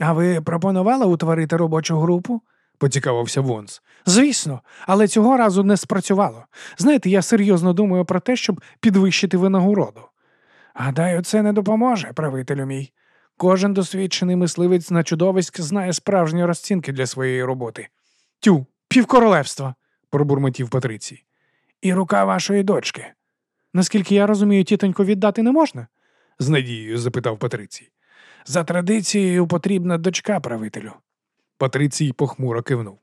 А ви пропонували утворити робочу групу? поцікавився Вонс. Звісно, але цього разу не спрацювало. Знаєте, я серйозно думаю про те, щоб підвищити винагороду. Гадаю, це не допоможе, правителю мій. Кожен досвідчений мисливець на чудовиськ знає справжні розцінки для своєї роботи. Тю, півкоролевства, пробурмотів Патрицій. І рука вашої дочки. Наскільки я розумію, тітонько віддати не можна? з надією запитав Патрицій. За традицією потрібна дочка правителю. Патрицій похмуро кивнув.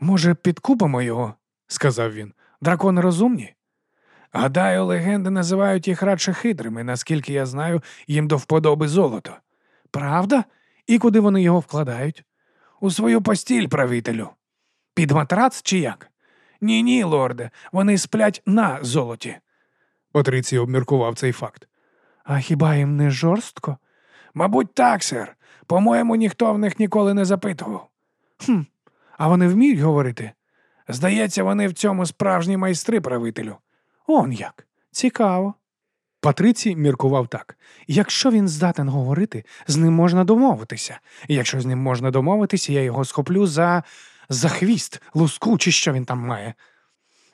Може, підкупимо його? сказав він. Дракони розумні? Гадаю, легенди називають їх радше хитрими, наскільки я знаю, їм до вподоби золото. Правда? І куди вони його вкладають? У свою постіль, правителю. Під матрац чи як? Ні, ні, лорде, вони сплять на золоті. Патрицій обміркував цей факт. А хіба їм не жорстко? Мабуть, так, сер. По-моєму, ніхто в них ніколи не запитував. «Хм, А вони вміють говорити? Здається, вони в цьому справжні майстри правителю. Он як. Цікаво. Патрицій міркував так: якщо він здатен говорити, з ним можна домовитися. Якщо з ним можна домовитися, я його схоплю за за хвіст, луску, чи що він там має.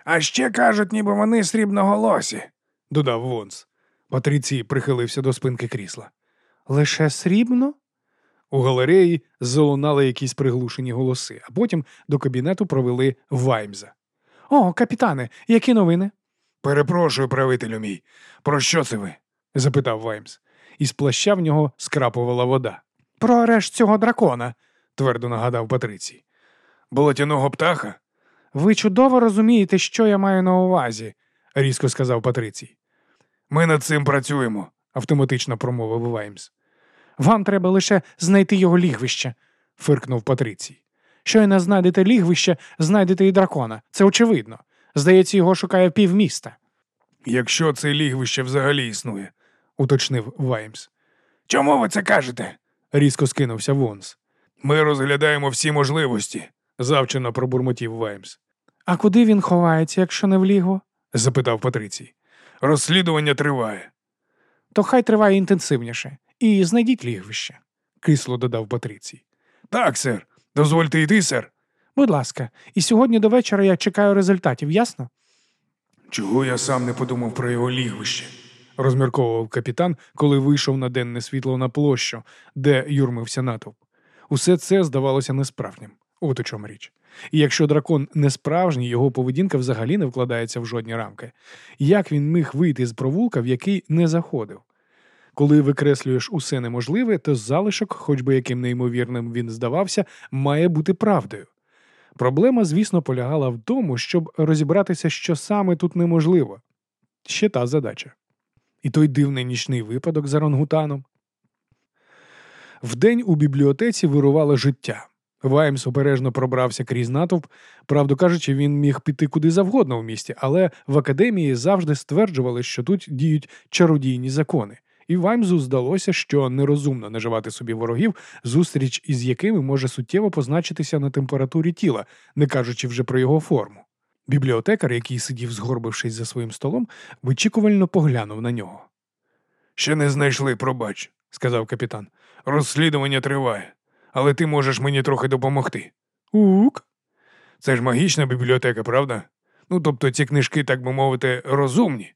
А ще кажуть, ніби вони срібноголосі, додав Вонс. Патрицій прихилився до спинки крісла. Лише срібно? У галереї залунали якісь приглушені голоси, а потім до кабінету провели Ваймза. О, капітане, які новини? Перепрошую, правителю мій. Про що це ви? запитав Ваймс. Із плаща в нього скрапувала вода. Про арешт цього дракона, твердо нагадав Патрицій. Болотяного птаха? Ви чудово розумієте, що я маю на увазі, різко сказав Патрицій. Ми над цим працюємо, автоматично промовив Ваймс. Вам треба лише знайти його лігвище, фиркнув Патрицій. Щойно знайдете лігвище, знайдете і дракона. Це очевидно. Здається, його шукає півміста. Якщо це лігвище взагалі існує, уточнив Ваймс. Чому ви це кажете? різко скинувся Вонс. Ми розглядаємо всі можливості, завчено пробурмотів Ваймс. А куди він ховається, якщо не в лігво? запитав Патрицій. Розслідування триває. То хай триває інтенсивніше. І знайдіть лігвище, кисло додав Патрицій. Так, сер. Дозвольте йти, сер. Будь ласка, і сьогодні до вечора я чекаю результатів, ясно? Чого я сам не подумав про його лігвище? розмірковував капітан, коли вийшов на денне світло на площу, де юрмився натовп. Усе це здавалося несправжнім. От у чому річ. І якщо дракон не справжній, його поведінка взагалі не вкладається в жодні рамки. Як він міг вийти з провулка, в який не заходив? Коли викреслюєш усе неможливе, то залишок, хоч би яким неймовірним він здавався, має бути правдою. Проблема, звісно, полягала в тому, щоб розібратися, що саме тут неможливо. Ще та задача. І той дивний нічний випадок за рангутаном. Вдень у бібліотеці вирувало життя. Ваймс обережно пробрався крізь натовп. Правду кажучи, він міг піти куди завгодно в місті, але в академії завжди стверджували, що тут діють чародійні закони, і Ваймзу здалося, що нерозумно наживати собі ворогів, зустріч із якими може суттєво позначитися на температурі тіла, не кажучи вже про його форму. Бібліотекар, який сидів, згорбившись за своїм столом, вичікувально поглянув на нього. Ще не знайшли, пробач, сказав капітан. Розслідування триває, але ти можеш мені трохи допомогти. Ук. Це ж магічна бібліотека, правда? Ну, тобто ці книжки, так би мовити, розумні.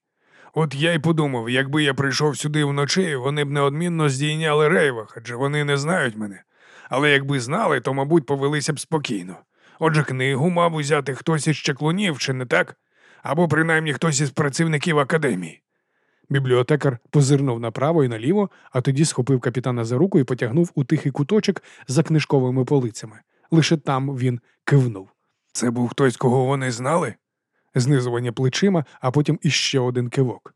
От я й подумав, якби я прийшов сюди вночі, вони б неодмінно здійняли рейвах, адже вони не знають мене. Але якби знали, то, мабуть, повелися б спокійно. Отже, книгу мав узяти хтось із чаклунів, чи не так? Або принаймні хтось із працівників академії. Бібліотекар позирнув направо і наліво, а тоді схопив капітана за руку і потягнув у тихий куточок за книжковими полицями. Лише там він кивнув. Це був хтось, кого вони знали? Знизування плечима, а потім іще один кивок.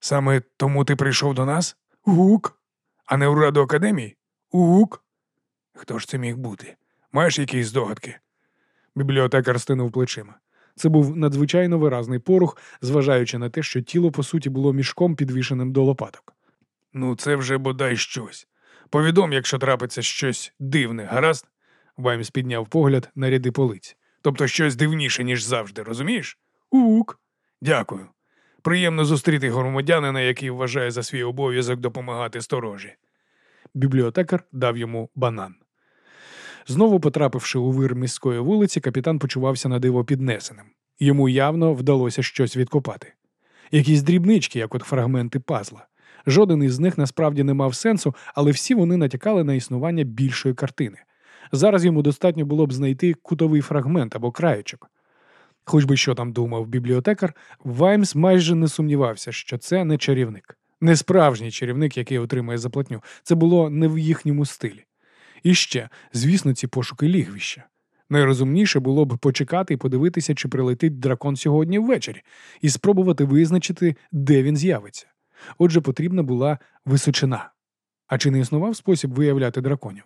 Саме тому ти прийшов до нас? Гук. А не в Раду Академії? Гук. Хто ж це міг бути? Маєш якісь здогадки? Бібліотекар стинув плечима. Це був надзвичайно виразний порух, зважаючи на те, що тіло, по суті, було мішком, підвішеним до лопаток. Ну, це вже бодай щось. Повідом, якщо трапиться щось дивне, гаразд? Ваймс підняв погляд на ряди полиць. Тобто щось дивніше, ніж завжди, розумієш? Ук. Дякую. Приємно зустріти громадянина, який вважає за свій обов'язок допомагати сторожі. Бібліотекар дав йому банан. Знову потрапивши у вир міської вулиці, капітан почувався на диво піднесеним. Йому явно вдалося щось відкопати. Якісь дрібнички, як от фрагменти пазла. Жоден із них насправді не мав сенсу, але всі вони натякали на існування більшої картини. Зараз йому достатньо було б знайти кутовий фрагмент або краєчок. Хоч би що там думав бібліотекар, Ваймс майже не сумнівався, що це не чарівник, не справжній чарівник, який отримує заплатню. Це було не в їхньому стилі. І ще, звісно, ці пошуки лігвища. Найрозумніше було б почекати і подивитися, чи прилетить дракон сьогодні ввечері, і спробувати визначити, де він з'явиться. Отже, потрібна була височина. А чи не існував спосіб виявляти драконів?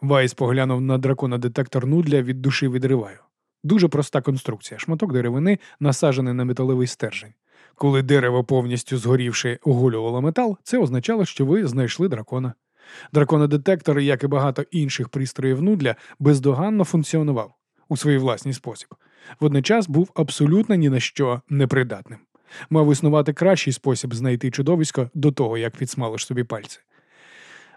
Вайс поглянув на дракона детектор нудля від душі відриваю. Дуже проста конструкція, шматок деревини, насаджений на металевий стержень. Коли дерево повністю згорівши оголювало метал, це означало, що ви знайшли дракона. Драконодетектор, як і багато інших пристроїв нудля, бездоганно функціонував у свій власній спосіб. Водночас був абсолютно ні на що непридатним. Мав існувати кращий спосіб знайти чудовисько до того, як підсмалиш собі пальці.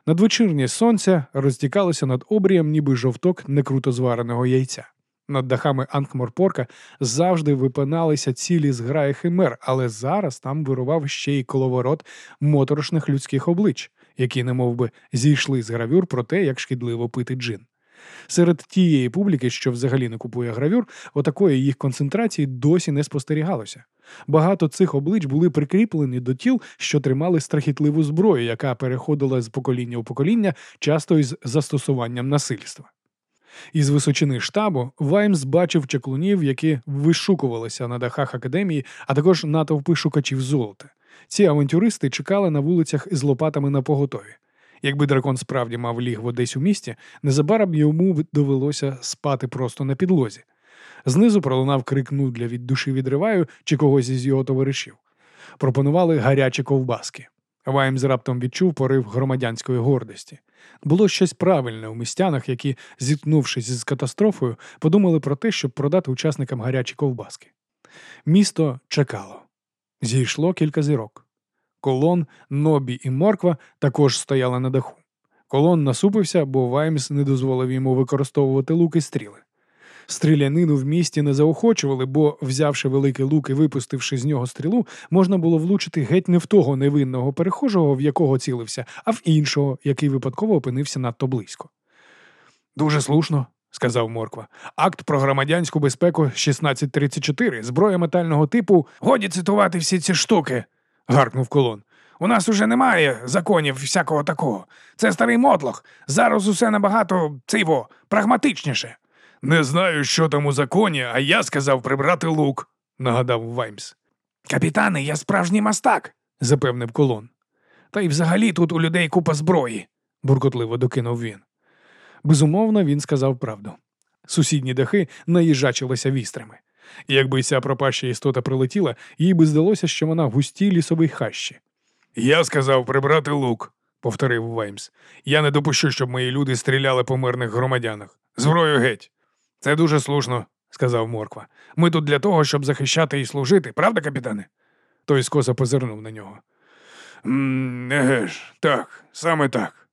Надвечірнє сонце розтікалося над обрієм, ніби жовток некруто звареного яйця. Над дахами Анкморпорка завжди випиналися цілі зграї химер, але зараз там вирував ще й коловорот моторошних людських облич, які немов би, зійшли з гравюр про те, як шкідливо пити джин. Серед тієї публіки, що взагалі не купує гравюр, отакої їх концентрації досі не спостерігалося. Багато цих облич були прикріплені до тіл, що тримали страхітливу зброю, яка переходила з покоління у покоління, часто із застосуванням насильства. Із височини штабу Ваймс бачив чаклунів, які вишукувалися на дахах академії, а також натовпи шукачів золота. Ці авантюристи чекали на вулицях із лопатами на поготові. Якби дракон справді мав лігво десь у місті, незабаром йому довелося спати просто на підлозі. Знизу пролунав крик нудля від душі відриваю чи когось із його товаришів. Пропонували гарячі ковбаски. Ваймс раптом відчув порив громадянської гордості. Було щось правильне у містянах, які, зіткнувшись з катастрофою, подумали про те, щоб продати учасникам гарячі ковбаски. Місто чекало. Зійшло кілька зірок. Колон, Нобі і Морква також стояли на даху. Колон насупився, бо Ваймс не дозволив йому використовувати луки стріли. Стрілянину в місті не заохочували, бо, взявши великий лук і випустивши з нього стрілу, можна було влучити геть не в того невинного перехожого, в якого цілився, а в іншого, який випадково опинився надто близько. Дуже слушно, сказав Морква. Акт про громадянську безпеку 1634, зброя метального типу. Годі цитувати всі ці штуки. гаркнув колон. У нас уже немає законів всякого такого. Це старий мотлох. Зараз усе набагато циво, прагматичніше. Не знаю, що там у законі, а я сказав прибрати лук, нагадав Ваймс. Капітане, я справжній мастак, запевнив колон. Та й взагалі тут у людей купа зброї, буркотливо докинув він. Безумовно, він сказав правду. Сусідні дахи наїжачилися вістрями. Якби ця пропаща істота прилетіла, їй би здалося, що вона в густій лісовій хащі. Я сказав прибрати лук, повторив Ваймс. Я не допущу, щоб мої люди стріляли по мирних громадянах. Зброю геть. Це дуже слушно, сказав Морква. Ми тут для того, щоб захищати і служити, правда, капітане? Той скоса позирнув на нього. Еге ж, так, саме так.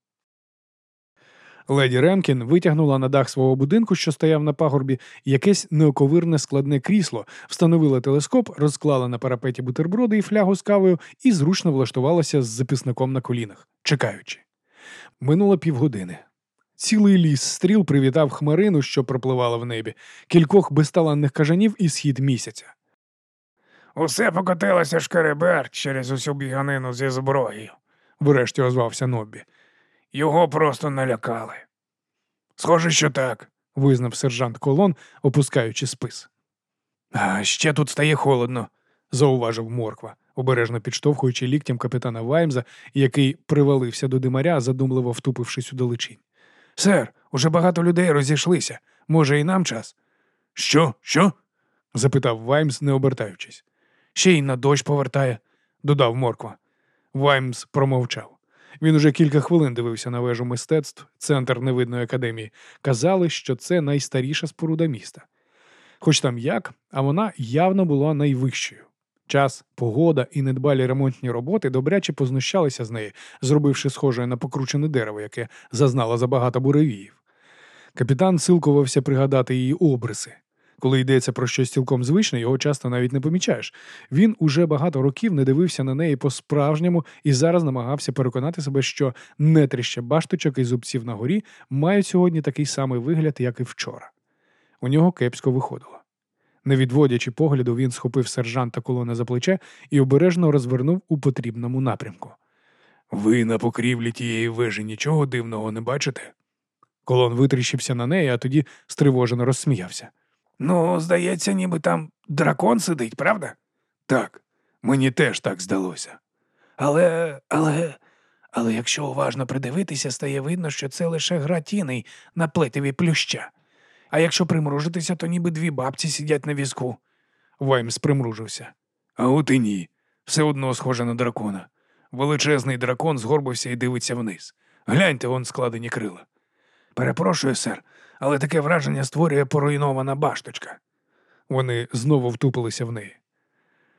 Леді Ремкін витягнула на дах свого будинку, що стояв на пагорбі, якесь неоковирне складне крісло, встановила телескоп, розклала на парапеті бутерброди і флягу з кавою і зручно влаштувалася з записником на колінах, чекаючи. Минуло півгодини. Цілий ліс стріл привітав хмарину, що пропливала в небі, кількох безталанних кажанів і схід місяця. Усе покотилося шкереберть через усю біганину зі зброєю. Врешті озвався Ноббі. Його просто налякали. Схоже, що так. визнав сержант Колон, опускаючи спис. А ще тут стає холодно. зауважив Морква, обережно підштовхуючи ліктям капітана Ваймза, який привалився до димаря, задумливо втупившись у далечінь. Сер, уже багато людей розійшлися. Може, і нам час? Що? Що? запитав Ваймс, не обертаючись. Ще й на дощ повертає. Додав Морква. Ваймс промовчав. Він уже кілька хвилин дивився на вежу мистецтв, центр невидної академії. Казали, що це найстаріша споруда міста. Хоч там як, а вона явно була найвищою. Час, погода і недбалі ремонтні роботи добряче познущалися з неї, зробивши схожою на покручене дерево, яке зазнало забагато буревіїв. Капітан силкувався пригадати її обриси. Коли йдеться про щось цілком звичне, його часто навіть не помічаєш. Він уже багато років не дивився на неї по-справжньому і зараз намагався переконати себе, що нетріща башточок і зубців на горі мають сьогодні такий самий вигляд, як і вчора. У нього кепсько виходило. Не відводячи погляду, він схопив сержанта колона за плече і обережно розвернув у потрібному напрямку. Ви на покрівлі тієї вежі нічого дивного не бачите? Колон витріщився на неї, а тоді стривожено розсміявся. Ну, здається, ніби там дракон сидить, правда? Так, мені теж так здалося. Але, але, але якщо уважно придивитися, стає видно, що це лише гра тіней на плетеві плюща. А якщо примружитися, то ніби дві бабці сидять на візку. Ваймс примружився. А от і ні. Все одно схоже на дракона. Величезний дракон згорбився і дивиться вниз. Гляньте, он складені крила. Перепрошую, сер, але таке враження створює поруйнована башточка. Вони знову втупилися в неї.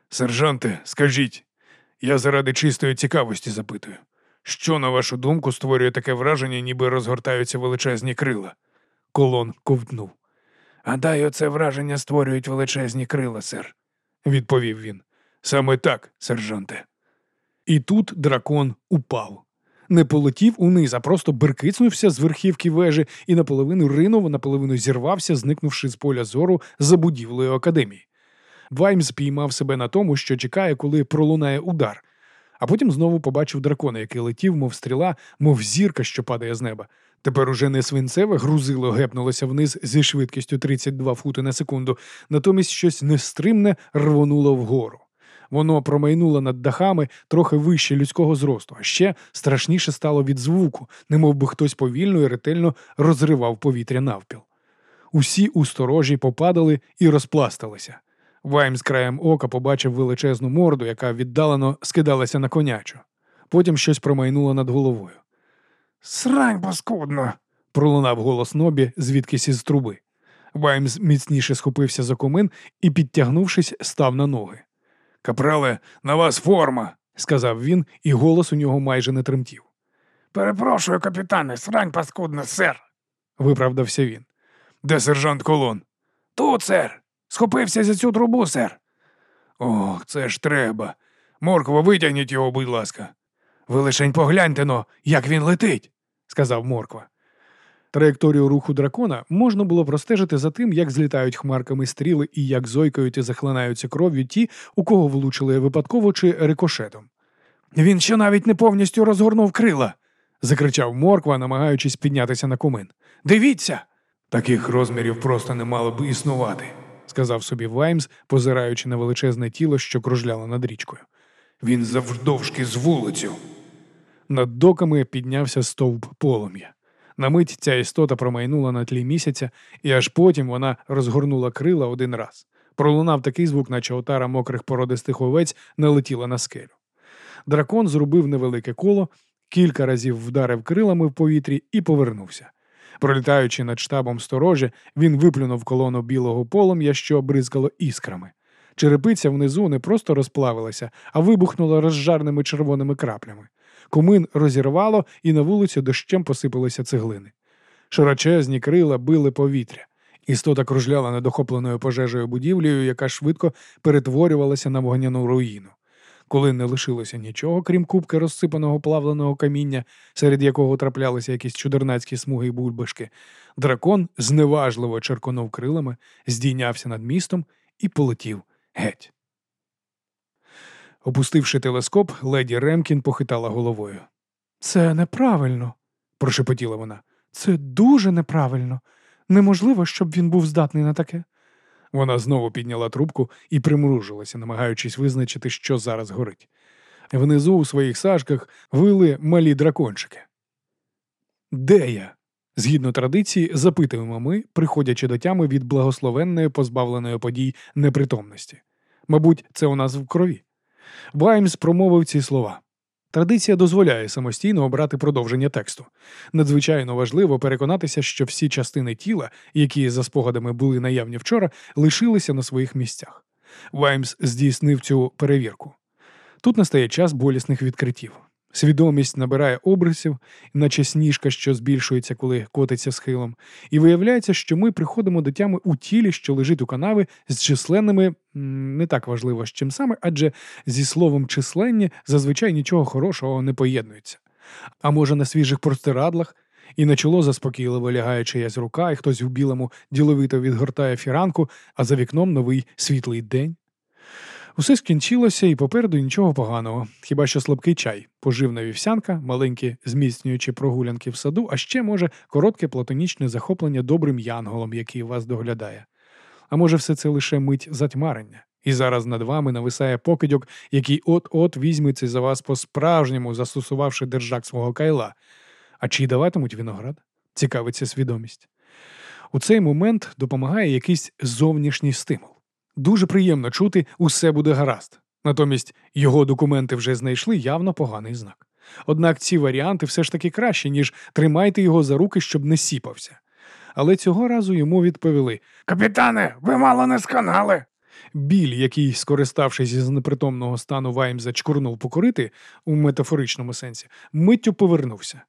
Сержанте, скажіть, я заради чистої цікавості запитую, що, на вашу думку, створює таке враження, ніби розгортаються величезні крила? Колон ковтнув. Гадаю, це враження створюють величезні крила, сер, відповів він. Саме так, сержанте. І тут дракон упав. Не полетів униз, а просто беркицнувся з верхівки вежі і наполовину ринув, наполовину зірвався, зникнувши з поля зору за будівлею академії. Ваймс піймав себе на тому, що чекає, коли пролунає удар, а потім знову побачив дракона, який летів, мов стріла, мов зірка, що падає з неба. Тепер уже не свинцеве грузило гепнулося вниз зі швидкістю 32 фути на секунду, натомість щось нестримне рвонуло вгору. Воно промайнуло над дахами трохи вище людського зросту, а ще страшніше стало від звуку, немов би хтось повільно і ретельно розривав повітря навпіл. Усі усторожі попадали і розпласталися. Вайм з краєм ока побачив величезну морду, яка віддалено скидалася на конячу. Потім щось промайнуло над головою. Срань паскудно. пролунав голос Нобі звідкись із труби. Ваймс міцніше схопився за комин і, підтягнувшись, став на ноги. Капрале, на вас форма, сказав він, і голос у нього майже не тремтів. Перепрошую, капітане, срань паскудна, сер. виправдався він. Де сержант Колон? Тут, сер. Схопився за цю трубу, сер. Ох, це ж треба. Моркво, витягніть його, будь ласка. Ви лишень погляньте но, як він летить, сказав Морква. Траєкторію руху дракона можна було простежити за тим, як злітають хмарками стріли і як зойкають і захлинаються кров'ю ті, у кого влучили випадково чи рикошетом. Він ще навіть не повністю розгорнув крила, закричав Морква, намагаючись піднятися на комин. Дивіться! Таких розмірів просто не мало б існувати, сказав собі Ваймс, позираючи на величезне тіло, що кружляло над річкою. Він завждовжки з вулицю. Над доками піднявся стовп полум'я. На мить ця істота промайнула на тлі місяця, і аж потім вона розгорнула крила один раз. Пролунав такий звук, наче отара мокрих породистих овець налетіла на скелю. Дракон зробив невелике коло, кілька разів вдарив крилами в повітрі і повернувся. Пролітаючи над штабом сторожі, він виплюнув колону білого полум'я, що бризкало іскрами. Черепиця внизу не просто розплавилася, а вибухнула розжарними червоними краплями. Кумин розірвало, і на вулицю дощем посипалися цеглини. Широчезні крила били повітря. Істота кружляла над охопленою пожежею будівлею, яка швидко перетворювалася на вогняну руїну. Коли не лишилося нічого, крім кубки розсипаного плавленого каміння, серед якого траплялися якісь чудернацькі смуги й бульбашки, дракон зневажливо черконув крилами, здійнявся над містом і полетів геть. Опустивши телескоп, леді Ремкін похитала головою. Це неправильно, прошепотіла вона. Це дуже неправильно. Неможливо, щоб він був здатний на таке. Вона знову підняла трубку і примружилася, намагаючись визначити, що зараз горить. Внизу у своїх сажках вили малі дракончики. Де я? Згідно традиції, запитуємо ми, приходячи до тями від благословенної, позбавленої подій непритомності. Мабуть, це у нас в крові. Ваймс промовив ці слова. Традиція дозволяє самостійно обрати продовження тексту. Надзвичайно важливо переконатися, що всі частини тіла, які за спогадами були наявні вчора, лишилися на своїх місцях. Ваймс здійснив цю перевірку. Тут настає час болісних відкриттів. Свідомість набирає обрисів, наче сніжка, що збільшується, коли котиться схилом, і виявляється, що ми приходимо до тями у тілі, що лежить у канави, з численними не так важливо з чим саме, адже зі словом численні зазвичай нічого хорошого не поєднується. А може, на свіжих простирадлах, і на чоло заспокійливо лягає чиясь рука, і хтось у білому діловито відгортає фіранку, а за вікном новий світлий день. Усе скінчилося і попереду нічого поганого, хіба що слабкий чай, поживна вівсянка, маленькі зміцнюючі прогулянки в саду, а ще, може, коротке платонічне захоплення добрим янголом, який вас доглядає. А може, все це лише мить затьмарення, і зараз над вами нависає покидьок, який от-от візьметься за вас по-справжньому, застосувавши держак свого кайла. А чи даватимуть виноград? Цікавиться свідомість. У цей момент допомагає якийсь зовнішній стимул. Дуже приємно чути, усе буде гаразд. Натомість його документи вже знайшли явно поганий знак. Однак ці варіанти все ж таки кращі, ніж тримайте його за руки, щоб не сіпався. Але цього разу йому відповіли Капітане, ви мало не сканали. Біль, який, скориставшись із непритомного стану Ваймза, чкурнув покорити у метафоричному сенсі, миттю повернувся.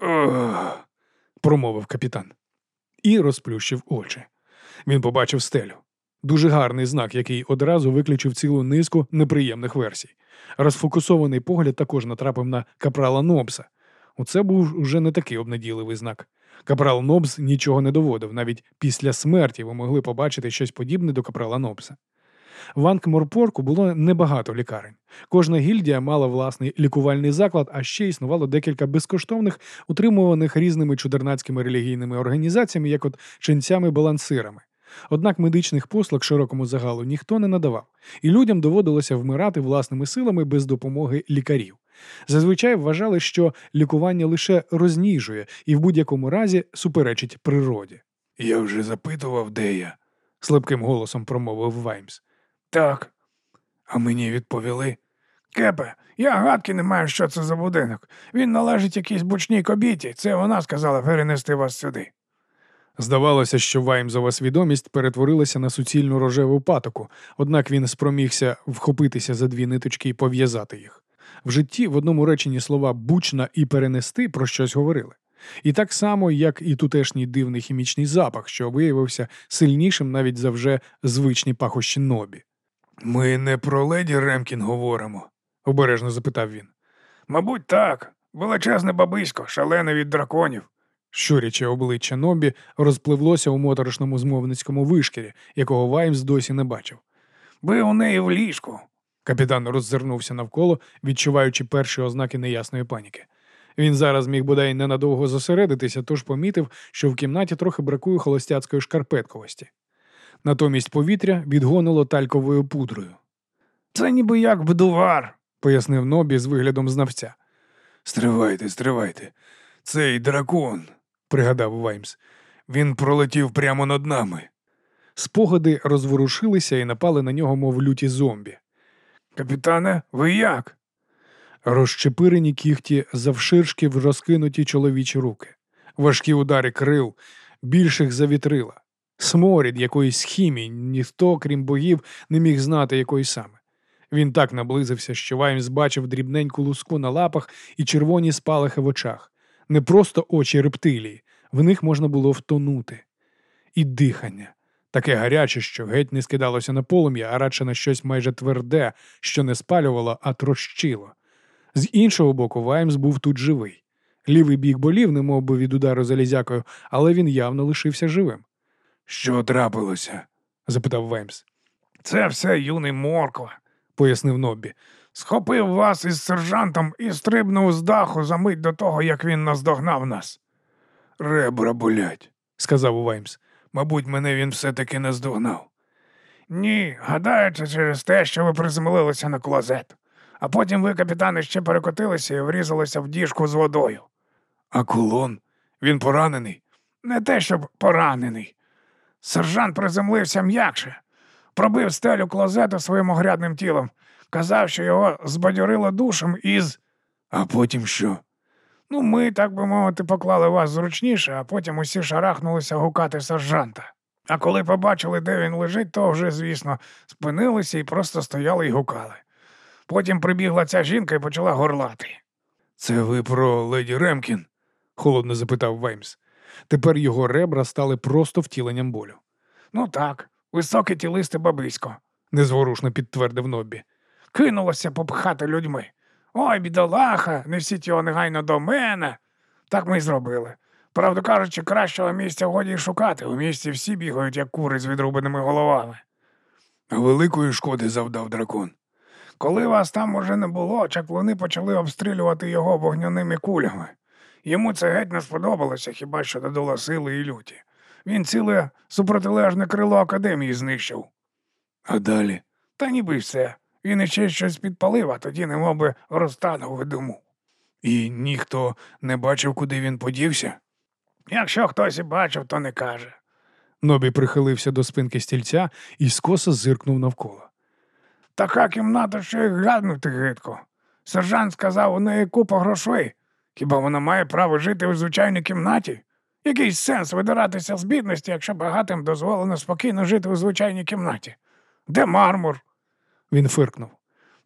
«Ох», – промовив капітан і розплющив очі. Він побачив стелю. Дуже гарний знак, який одразу виключив цілу низку неприємних версій. Розфокусований погляд також натрапив на капрала Нобса. Оце був уже не такий обнадійливий знак. Капрал Нобс нічого не доводив, навіть після смерті ви могли побачити щось подібне до капрала Нобса. В Анкморпорку було небагато лікарень. Кожна гільдія мала власний лікувальний заклад, а ще існувало декілька безкоштовних, утримуваних різними чудернацькими релігійними організаціями, як от ченцями-балансирами. Однак медичних послуг широкому загалу ніхто не надавав, і людям доводилося вмирати власними силами без допомоги лікарів. Зазвичай вважали, що лікування лише розніжує і в будь-якому разі суперечить природі. Я вже запитував, де я, слабким голосом промовив Ваймс. Так. А мені відповіли. Кепе, я гадки не маю, що це за будинок. Він належить якійсь бучній кобіті. Це вона сказала перенести вас сюди. Здавалося, що Ваймзова свідомість перетворилася на суцільну рожеву патоку, однак він спромігся вхопитися за дві ниточки і пов'язати їх. В житті в одному реченні слова бучна і перенести про щось говорили. І так само, як і тутешній дивний хімічний запах, що виявився сильнішим навіть за вже звичні пахощі нобі. Ми не про леді Ремкін говоримо, обережно запитав він. Мабуть, так. Величезне бабисько, шалене від драконів. Щуряче обличчя Нобі розпливлося у моторошному змовницькому вишкірі, якого Ваймс досі не бачив. Ви у неї в ліжку. Капітан роззирнувся навколо, відчуваючи перші ознаки неясної паніки. Він зараз міг бодай ненадовго зосередитися, тож помітив, що в кімнаті трохи бракує холостяцької шкарпетковості. Натомість повітря відгонило тальковою пудрою. Це ніби як бдувар, пояснив Нобі з виглядом знавця. Стривайте, стривайте. Цей дракон, пригадав Ваймс. Він пролетів прямо над нами. Спогади розворушилися і напали на нього, мов люті зомбі. Капітане, ви як? Розчепирені кіхті завширшки в розкинуті чоловічі руки, важкі удари крил, більших завітрила, сморід якоїсь хімії, ніхто, крім богів, не міг знати якої саме. Він так наблизився, що Ваймс бачив дрібненьку луску на лапах і червоні спалахи в очах не просто очі рептилії, в них можна було втонути. І дихання таке гаряче, що геть не скидалося на полум'я, а радше на щось майже тверде, що не спалювало, а трощило. З іншого боку, Ваймс був тут живий. Лівий бік болів, немов би від удару залізякою, але він явно лишився живим. Що трапилося? запитав Ваймс. Це все юний морква, пояснив Ноббі. Схопив вас із сержантом і стрибнув з даху за мить до того, як він наздогнав нас. Ребра болять, сказав Ваймс. Мабуть, мене він все-таки наздогнав. Ні, гадаю, це через те, що ви приземлилися на клозет. А потім ви, капітане, ще перекотилися і врізалися в діжку з водою. А Колон? Він поранений? Не те, щоб поранений. Сержант приземлився м'якше, пробив стелю клозету своїм огрядним тілом, казав, що його збадьорило душем із. А потім що? Ну, ми, так би мовити, поклали вас зручніше, а потім усі шарахнулися гукати сержанта. А коли побачили, де він лежить, то вже, звісно, спинилися і просто стояли і гукали. Потім прибігла ця жінка і почала горлати. Це ви про леді Ремкін? холодно запитав Ваймс. Тепер його ребра стали просто втіленням болю. Ну так, високе тілисте бабисько, незворушно підтвердив Ноббі. Кинулося попхати людьми. Ой, бідолаха, несіть його негайно до мене. Так ми й зробили. Правду кажучи, кращого місця годі й шукати. У місті всі бігають, як кури з відрубаними головами. Великої шкоди завдав дракон. Коли вас там уже не було, чаклуни почали обстрілювати його вогняними кулями. Йому це геть не сподобалося, хіба що додало сили і люті. Він ціле супротилежне крило академії знищив. А далі? Та ніби все. Він іще щось підпалив, а тоді немов би розтанув диму. І ніхто не бачив, куди він подівся? Якщо хтось і бачив, то не каже. Нобі прихилився до спинки стільця і скоса зиркнув навколо. Така кімната, що й глянути гидко. Сержант сказав, у неї купа грошей. Хіба вона має право жити у звичайній кімнаті? Який сенс видиратися з бідності, якщо багатим дозволено спокійно жити у звичайній кімнаті? Де мармур? Він фиркнув.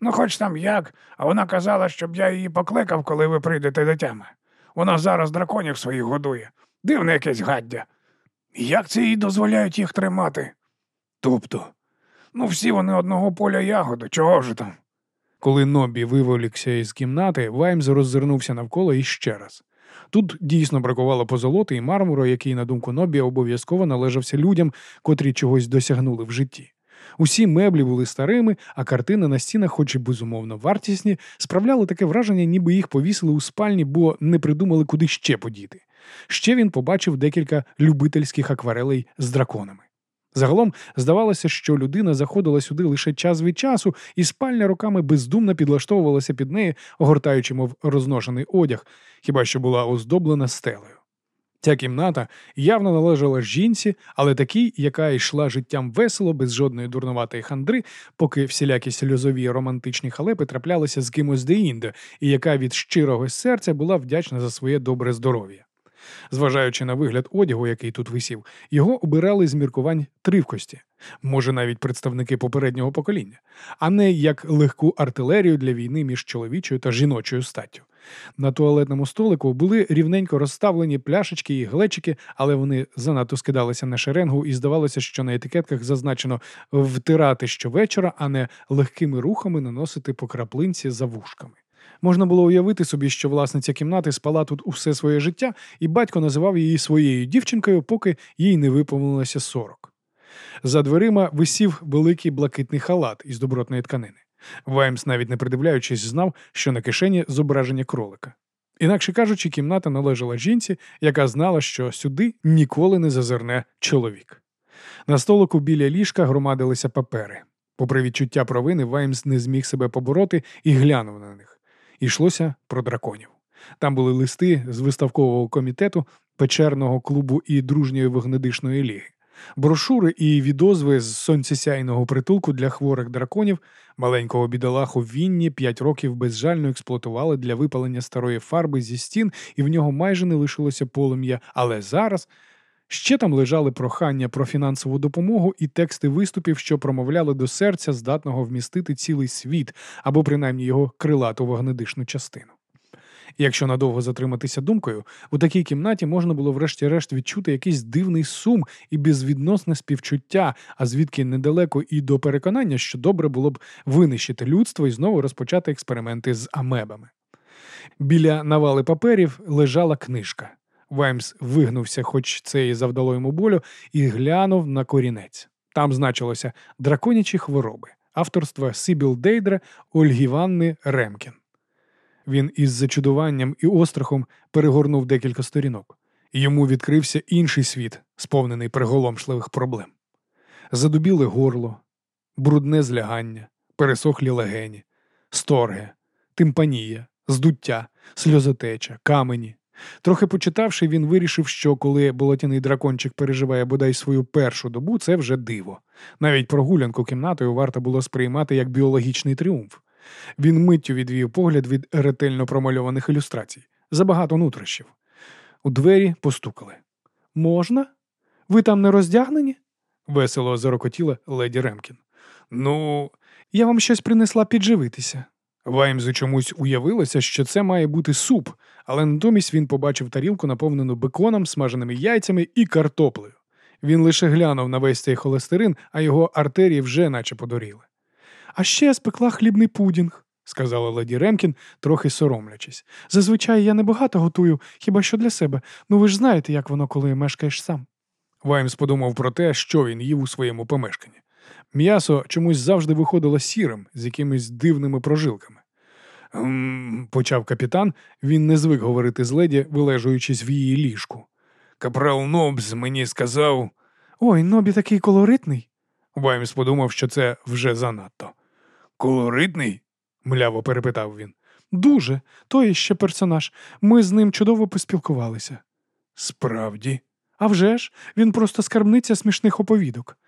Ну, хоч там як, а вона казала, щоб я її покликав, коли ви прийдете до тями. Вона зараз драконів своїх годує. Дивне якесь гаддя. Як це їй дозволяють їх тримати? Тобто, ну всі вони одного поля ягоди, чого ж там? Коли Нобі виволікся із кімнати, Ваймс роззирнувся навколо іще раз. Тут дійсно бракувало позолоти і мармуру, який, на думку Нобі, обов'язково належався людям, котрі чогось досягнули в житті. Усі меблі були старими, а картини на стінах, хоч і безумовно вартісні, справляли таке враження, ніби їх повісили у спальні, бо не придумали, куди ще подіти. Ще він побачив декілька любительських акварелей з драконами. Загалом здавалося, що людина заходила сюди лише час від часу, і спальня руками бездумно підлаштовувалася під неї, огортаючи, мов розношений одяг, хіба що була оздоблена стелею. Ця кімната явно належала жінці, але такій, яка йшла життям весело, без жодної дурнуватої хандри, поки всілякі сльозові романтичні халепи траплялися з кимось деінде, і яка від щирого серця була вдячна за своє добре здоров'я. Зважаючи на вигляд одягу, який тут висів, його обирали з міркувань тривкості, може навіть представники попереднього покоління, а не як легку артилерію для війни між чоловічою та жіночою статтю. На туалетному столику були рівненько розставлені пляшечки і глечики, але вони занадто скидалися на шеренгу, і здавалося, що на етикетках зазначено втирати щовечора, а не легкими рухами наносити по краплинці за вушками. Можна було уявити собі, що власниця кімнати спала тут усе своє життя, і батько називав її своєю дівчинкою, поки їй не виповнилося сорок. За дверима висів великий блакитний халат із добротної тканини. Ваймс, навіть не придивляючись, знав, що на кишені зображення кролика. Інакше кажучи, кімната належала жінці, яка знала, що сюди ніколи не зазирне чоловік. На столику біля ліжка громадилися папери. Попри відчуття провини, Ваймс не зміг себе побороти і глянув на них. Ішлося про драконів. Там були листи з виставкового комітету, печерного клубу і дружньої вогнедишної ліги, брошури і відозви з сонцесяйного притулку для хворих драконів, маленького бідолаху Вінні п'ять років безжально експлуатували для випалення старої фарби зі стін, і в нього майже не лишилося полум'я. Але зараз ще там лежали прохання про фінансову допомогу і тексти виступів, що промовляли до серця, здатного вмістити цілий світ або принаймні його крилату вогнедишну частину. Якщо надовго затриматися думкою, у такій кімнаті можна було врешті-решт відчути якийсь дивний сум і безвідносне співчуття, а звідки недалеко і до переконання, що добре було б винищити людство і знову розпочати експерименти з амебами. Біля навали паперів лежала книжка. Ваймс вигнувся, хоч це і завдало йому болю, і глянув на корінець. Там значилося драконячі хвороби авторства Сибіл Дейдра Ольги Іванни Ремкін. Він із зачудуванням і острахом перегорнув декілька сторінок. Йому відкрився інший світ, сповнений приголомшливих проблем. Задубіле горло, брудне злягання, пересохлі легені, сторге, тимпанія, здуття, сльозотеча, камені. Трохи почитавши, він вирішив, що коли болотяний дракончик переживає бодай свою першу добу, це вже диво. Навіть прогулянку кімнатою варто було сприймати як біологічний тріумф. Він миттю відвів погляд від ретельно промальованих ілюстрацій. Забагато нутрощів. У двері постукали. Можна? Ви там не роздягнені? весело зарокотіла леді Ремкін. Ну, я вам щось принесла підживитися. Ваймзу чомусь уявилося, що це має бути суп, але натомість він побачив тарілку, наповнену беконом, смаженими яйцями і картоплею. Він лише глянув на весь цей холестерин, а його артерії вже наче подоріли. А ще я спекла хлібний пудінг, сказала леді Ремкін, трохи соромлячись. Зазвичай я небагато готую, хіба що для себе. Ну ви ж знаєте, як воно, коли мешкаєш сам. Ваймс подумав про те, що він їв у своєму помешканні. М'ясо чомусь завжди виходило сірим, з якимись дивними прожилками. «М-м», почав капітан, він не звик говорити з леді, вилежуючись в її ліжку. Капрал Нобс мені сказав. Ой, Нобі такий колоритний. Ваймс подумав, що це вже занадто. Колоритний? мляво перепитав він. Дуже, той ще персонаж. Ми з ним чудово поспілкувалися. Справді, «А вже ж, він просто скарбниця смішних оповідок.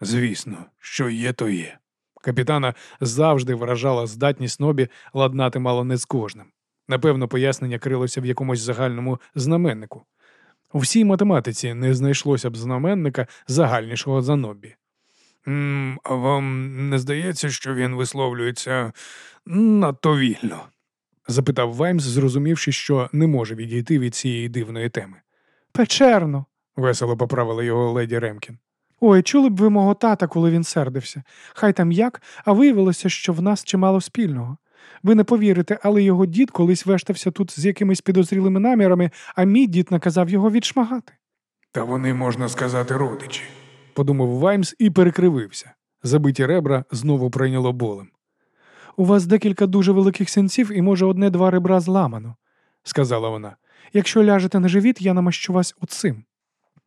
Звісно, що є, то є. Капітана завжди вражала здатність Нобі ладнати мало не з кожним. Напевно, пояснення крилося в якомусь загальному знаменнику. У всій математиці не знайшлося б знаменника загальнішого за Нобі. «М, А вам не здається, що він висловлюється надто вільно? запитав Ваймс, зрозумівши, що не може відійти від цієї дивної теми. Печерно, весело поправила його леді Ремкін. Ой, чули б ви мого тата, коли він сердився. Хай там як, а виявилося, що в нас чимало спільного. Ви не повірите, але його дід колись вештався тут з якимись підозрілими намірами, а мій дід наказав його відшмагати. Та вони, можна сказати, родичі, подумав Ваймс і перекривився. Забиті ребра знову прийняло болем. У вас декілька дуже великих синців і, може, одне-два ребра зламано, сказала вона. Якщо ляжете на живіт, я намащу вас оцим.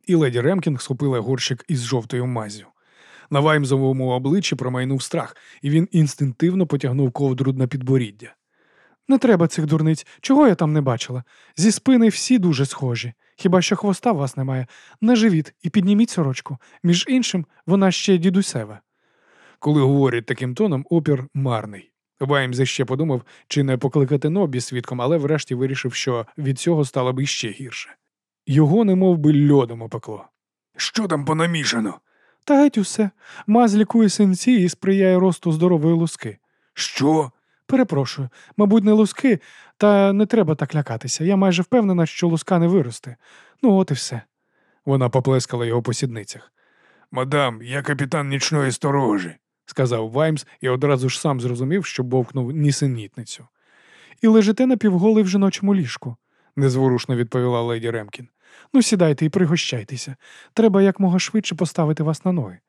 І леді Ремкінг схопила горщик із жовтою мазю. На Ваймзовому обличчі промайнув страх, і він інстинктивно потягнув ковдру на підборіддя. Не треба цих дурниць, чого я там не бачила. Зі спини всі дуже схожі. Хіба що хвоста у вас немає. На живіт і підніміть сорочку. Між іншим, вона ще дідусева. Коли говорять таким тоном, опір марний. Ваймз ще подумав, чи не покликати Нобі свідком, але врешті вирішив, що від цього стало б іще гірше. Його немов би льодом опекло. Що там понамішано? Та геть усе. Маз лікує синці і сприяє росту здорової луски. Що? Перепрошую, мабуть, не луски, та не треба так лякатися. Я майже впевнена, що луска не виросте. Ну, от і все. Вона поплескала його по сідницях. Мадам, я капітан нічної сторожі, сказав Ваймс і одразу ж сам зрозумів, що бовкнув нісенітницю. І лежите напівголий в жіночому ліжку, незворушно відповіла леді Ремкін. Ну, сідайте і пригощайтеся. Треба якмога швидше поставити вас на ноги.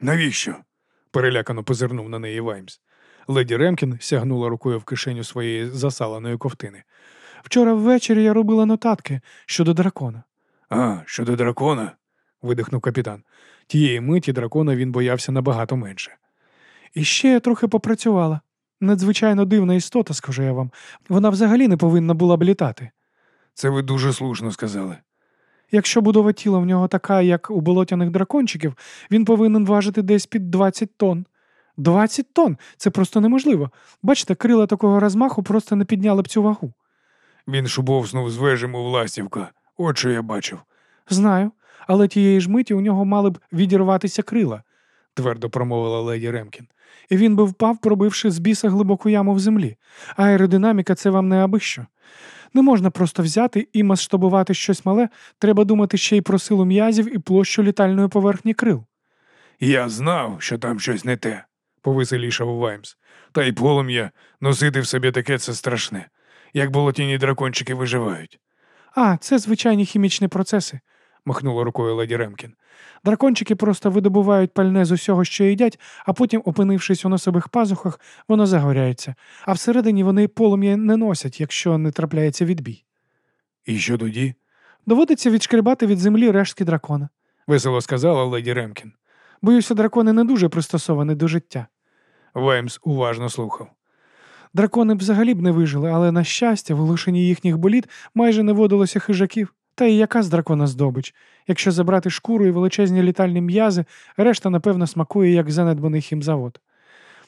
Навіщо? перелякано позирнув на неї Ваймс. Леді Ремкін сягнула рукою в кишеню своєї засаленої ковтини. Вчора ввечері я робила нотатки щодо дракона. А, щодо дракона? видихнув капітан. Тієї миті дракона він боявся набагато менше. І ще я трохи попрацювала. Надзвичайно дивна істота, скажу я вам. Вона взагалі не повинна була б літати. Це ви дуже слушно сказали. Якщо будова тіла в нього така, як у болотяних дракончиків, він повинен важити десь під 20 тонн. 20 тонн це просто неможливо. Бачите, крила такого розмаху просто не підняли б цю вагу. Він шубовснув з вежі, мов ластівка. От що я бачив. Знаю, але тієї ж миті у нього мали б відірватися крила, твердо промовила леді Ремкін. І він би впав, пробивши з біса глибоку яму в землі. Аеродинаміка це вам не абищо. Не можна просто взяти і масштабувати щось мале, треба думати ще й про силу м'язів і площу літальної поверхні крил. Я знав, що там щось не те, повеселішав Ваймс. Та й полум'я носити в собі таке це страшне, як болотяні дракончики виживають. А, це звичайні хімічні процеси. махнула рукою леді Ремкін. Дракончики просто видобувають пальне з усього, що їдять, а потім, опинившись у носових пазухах, воно загоряється. А всередині вони полум'я не носять, якщо не трапляється відбій. І що тоді? Доводиться відшкрібати від землі рештки дракона. весело сказала леді Ремкін. Боюся, дракони не дуже пристосовані до життя. Ваймс уважно слухав. Дракони б взагалі б не вижили, але, на щастя, в лишенні їхніх боліт майже не водилося хижаків. Та і яка з дракона здобич? Якщо забрати шкуру і величезні літальні м'язи, решта, напевно, смакує, як занедбаний хімзавод.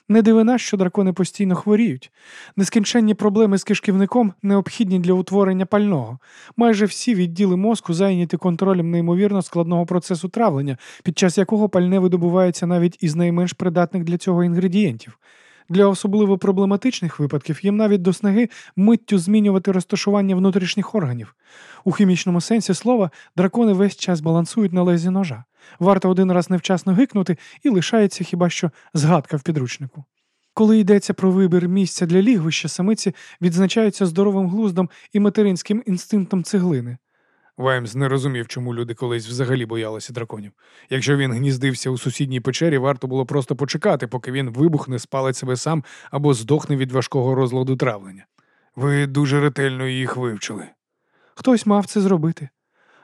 Не дивина, що дракони постійно хворіють. Нескінченні проблеми з кишківником необхідні для утворення пального. Майже всі відділи мозку зайняті контролем неймовірно складного процесу травлення, під час якого пальне видобувається навіть із найменш придатних для цього інгредієнтів. Для особливо проблематичних випадків їм навіть до снаги миттю змінювати розташування внутрішніх органів. У хімічному сенсі слова дракони весь час балансують на лезі ножа. Варто один раз невчасно гикнути і лишається хіба що згадка в підручнику. Коли йдеться про вибір місця для лігвища, самиці відзначаються здоровим глуздом і материнським інстинктом цеглини. Ваймс не розумів, чому люди колись взагалі боялися драконів. Якщо він гніздився у сусідній печері, варто було просто почекати, поки він вибухне, спалить себе сам або здохне від важкого розладу травлення. Ви дуже ретельно їх вивчили. Хтось мав це зробити.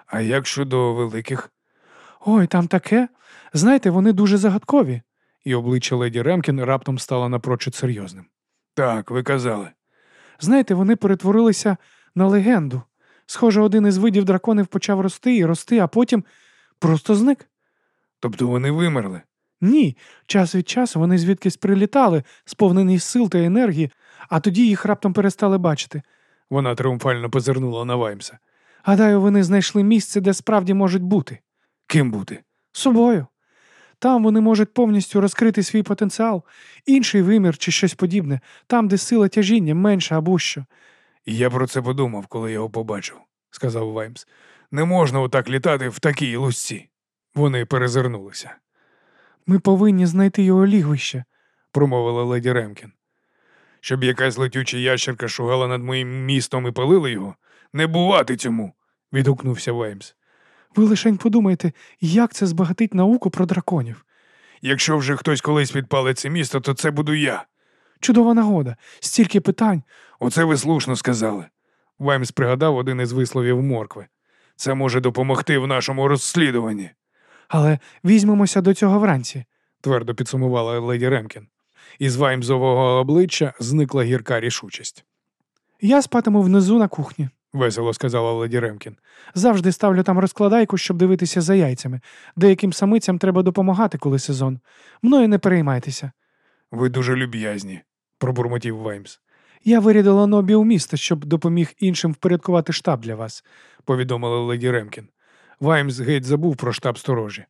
А як щодо великих? Ой, там таке. Знаєте, вони дуже загадкові. І обличчя леді Ремкін раптом стало напрочуд серйозним. Так, ви казали. Знаєте, вони перетворилися на легенду. Схоже, один із видів драконів почав рости і рости, а потім просто зник. Тобто вони вимерли. Ні, час від часу вони звідкись прилітали, сповнені сил та енергії, а тоді їх раптом перестали бачити. Вона тріумфально позирнула на Ваймса. Гадаю, вони знайшли місце, де справді можуть бути. Ким бути? Собою. Там вони можуть повністю розкрити свій потенціал, інший вимір чи щось подібне, там, де сила тяжіння менша або що. Я про це подумав, коли його побачив, сказав Ваймс. Не можна отак літати в такій лусці. Вони перезирнулися, Ми повинні знайти його лігвище. промовила леді Ремкін. Щоб якась летюча ящерка шугала над моїм містом і палила його, не бувати цьому. відгукнувся Ваймс. Ви лишень подумайте, як це збагатить науку про драконів. Якщо вже хтось колись підпалить це місто, то це буду я. Чудова нагода, стільки питань. Оце ви слушно сказали. Ваймс пригадав один із висловів моркви. Це може допомогти в нашому розслідуванні, Але візьмемося до цього вранці. твердо підсумувала леді Ремкін. Із Ваймзового обличчя зникла гірка рішучість. Я спатиму внизу на кухні. Весело сказала леді Ремкін. Завжди ставлю там розкладайку, щоб дивитися за яйцями. Деяким самицям треба допомагати, коли сезон. Мною не переймайтеся. Ви дуже люб'язні, пробурмотів Ваймс. Я вирядила Нобі у місто, щоб допоміг іншим впорядкувати штаб для вас. повідомила леді Ремкін. Ваймс геть забув про штаб сторожі.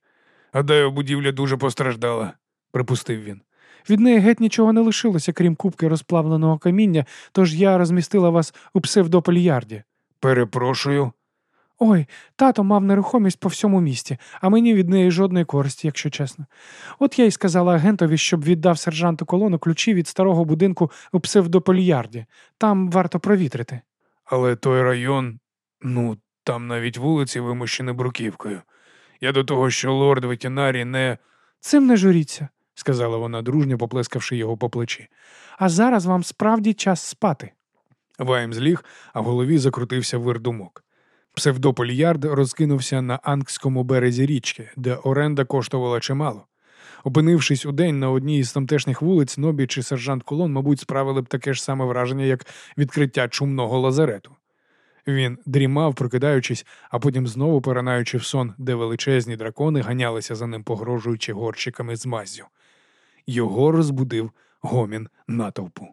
Гадаю, будівля дуже постраждала, припустив він. Від неї геть нічого не лишилося, крім кубки розплавленого каміння, тож я розмістила вас у псевдопольярді. Перепрошую. Ой, тато мав нерухомість по всьому місті, а мені від неї жодної користі, якщо чесно. От я й сказала агентові, щоб віддав сержанту колону ключі від старого будинку у псевдопольярді. Там варто провітрити. Але той район, ну, там навіть вулиці вимощені бруківкою. Я до того, що лорд ветінарі не, Цим не журіться. сказала вона, дружньо поплескавши його по плечі. А зараз вам справді час спати. Вайм зліг, а в голові закрутився вир думок. Псевдопольярд розкинувся на Ангському березі річки, де оренда коштувала чимало. Опинившись у день на одній із тамтешніх вулиць, Нобі чи сержант Колон, мабуть, справили б таке ж саме враження, як відкриття чумного лазарету. Він дрімав, прокидаючись, а потім знову перенаючи в сон, де величезні дракони ганялися за ним, погрожуючи горщиками з маззю. Його розбудив гомін натовпу.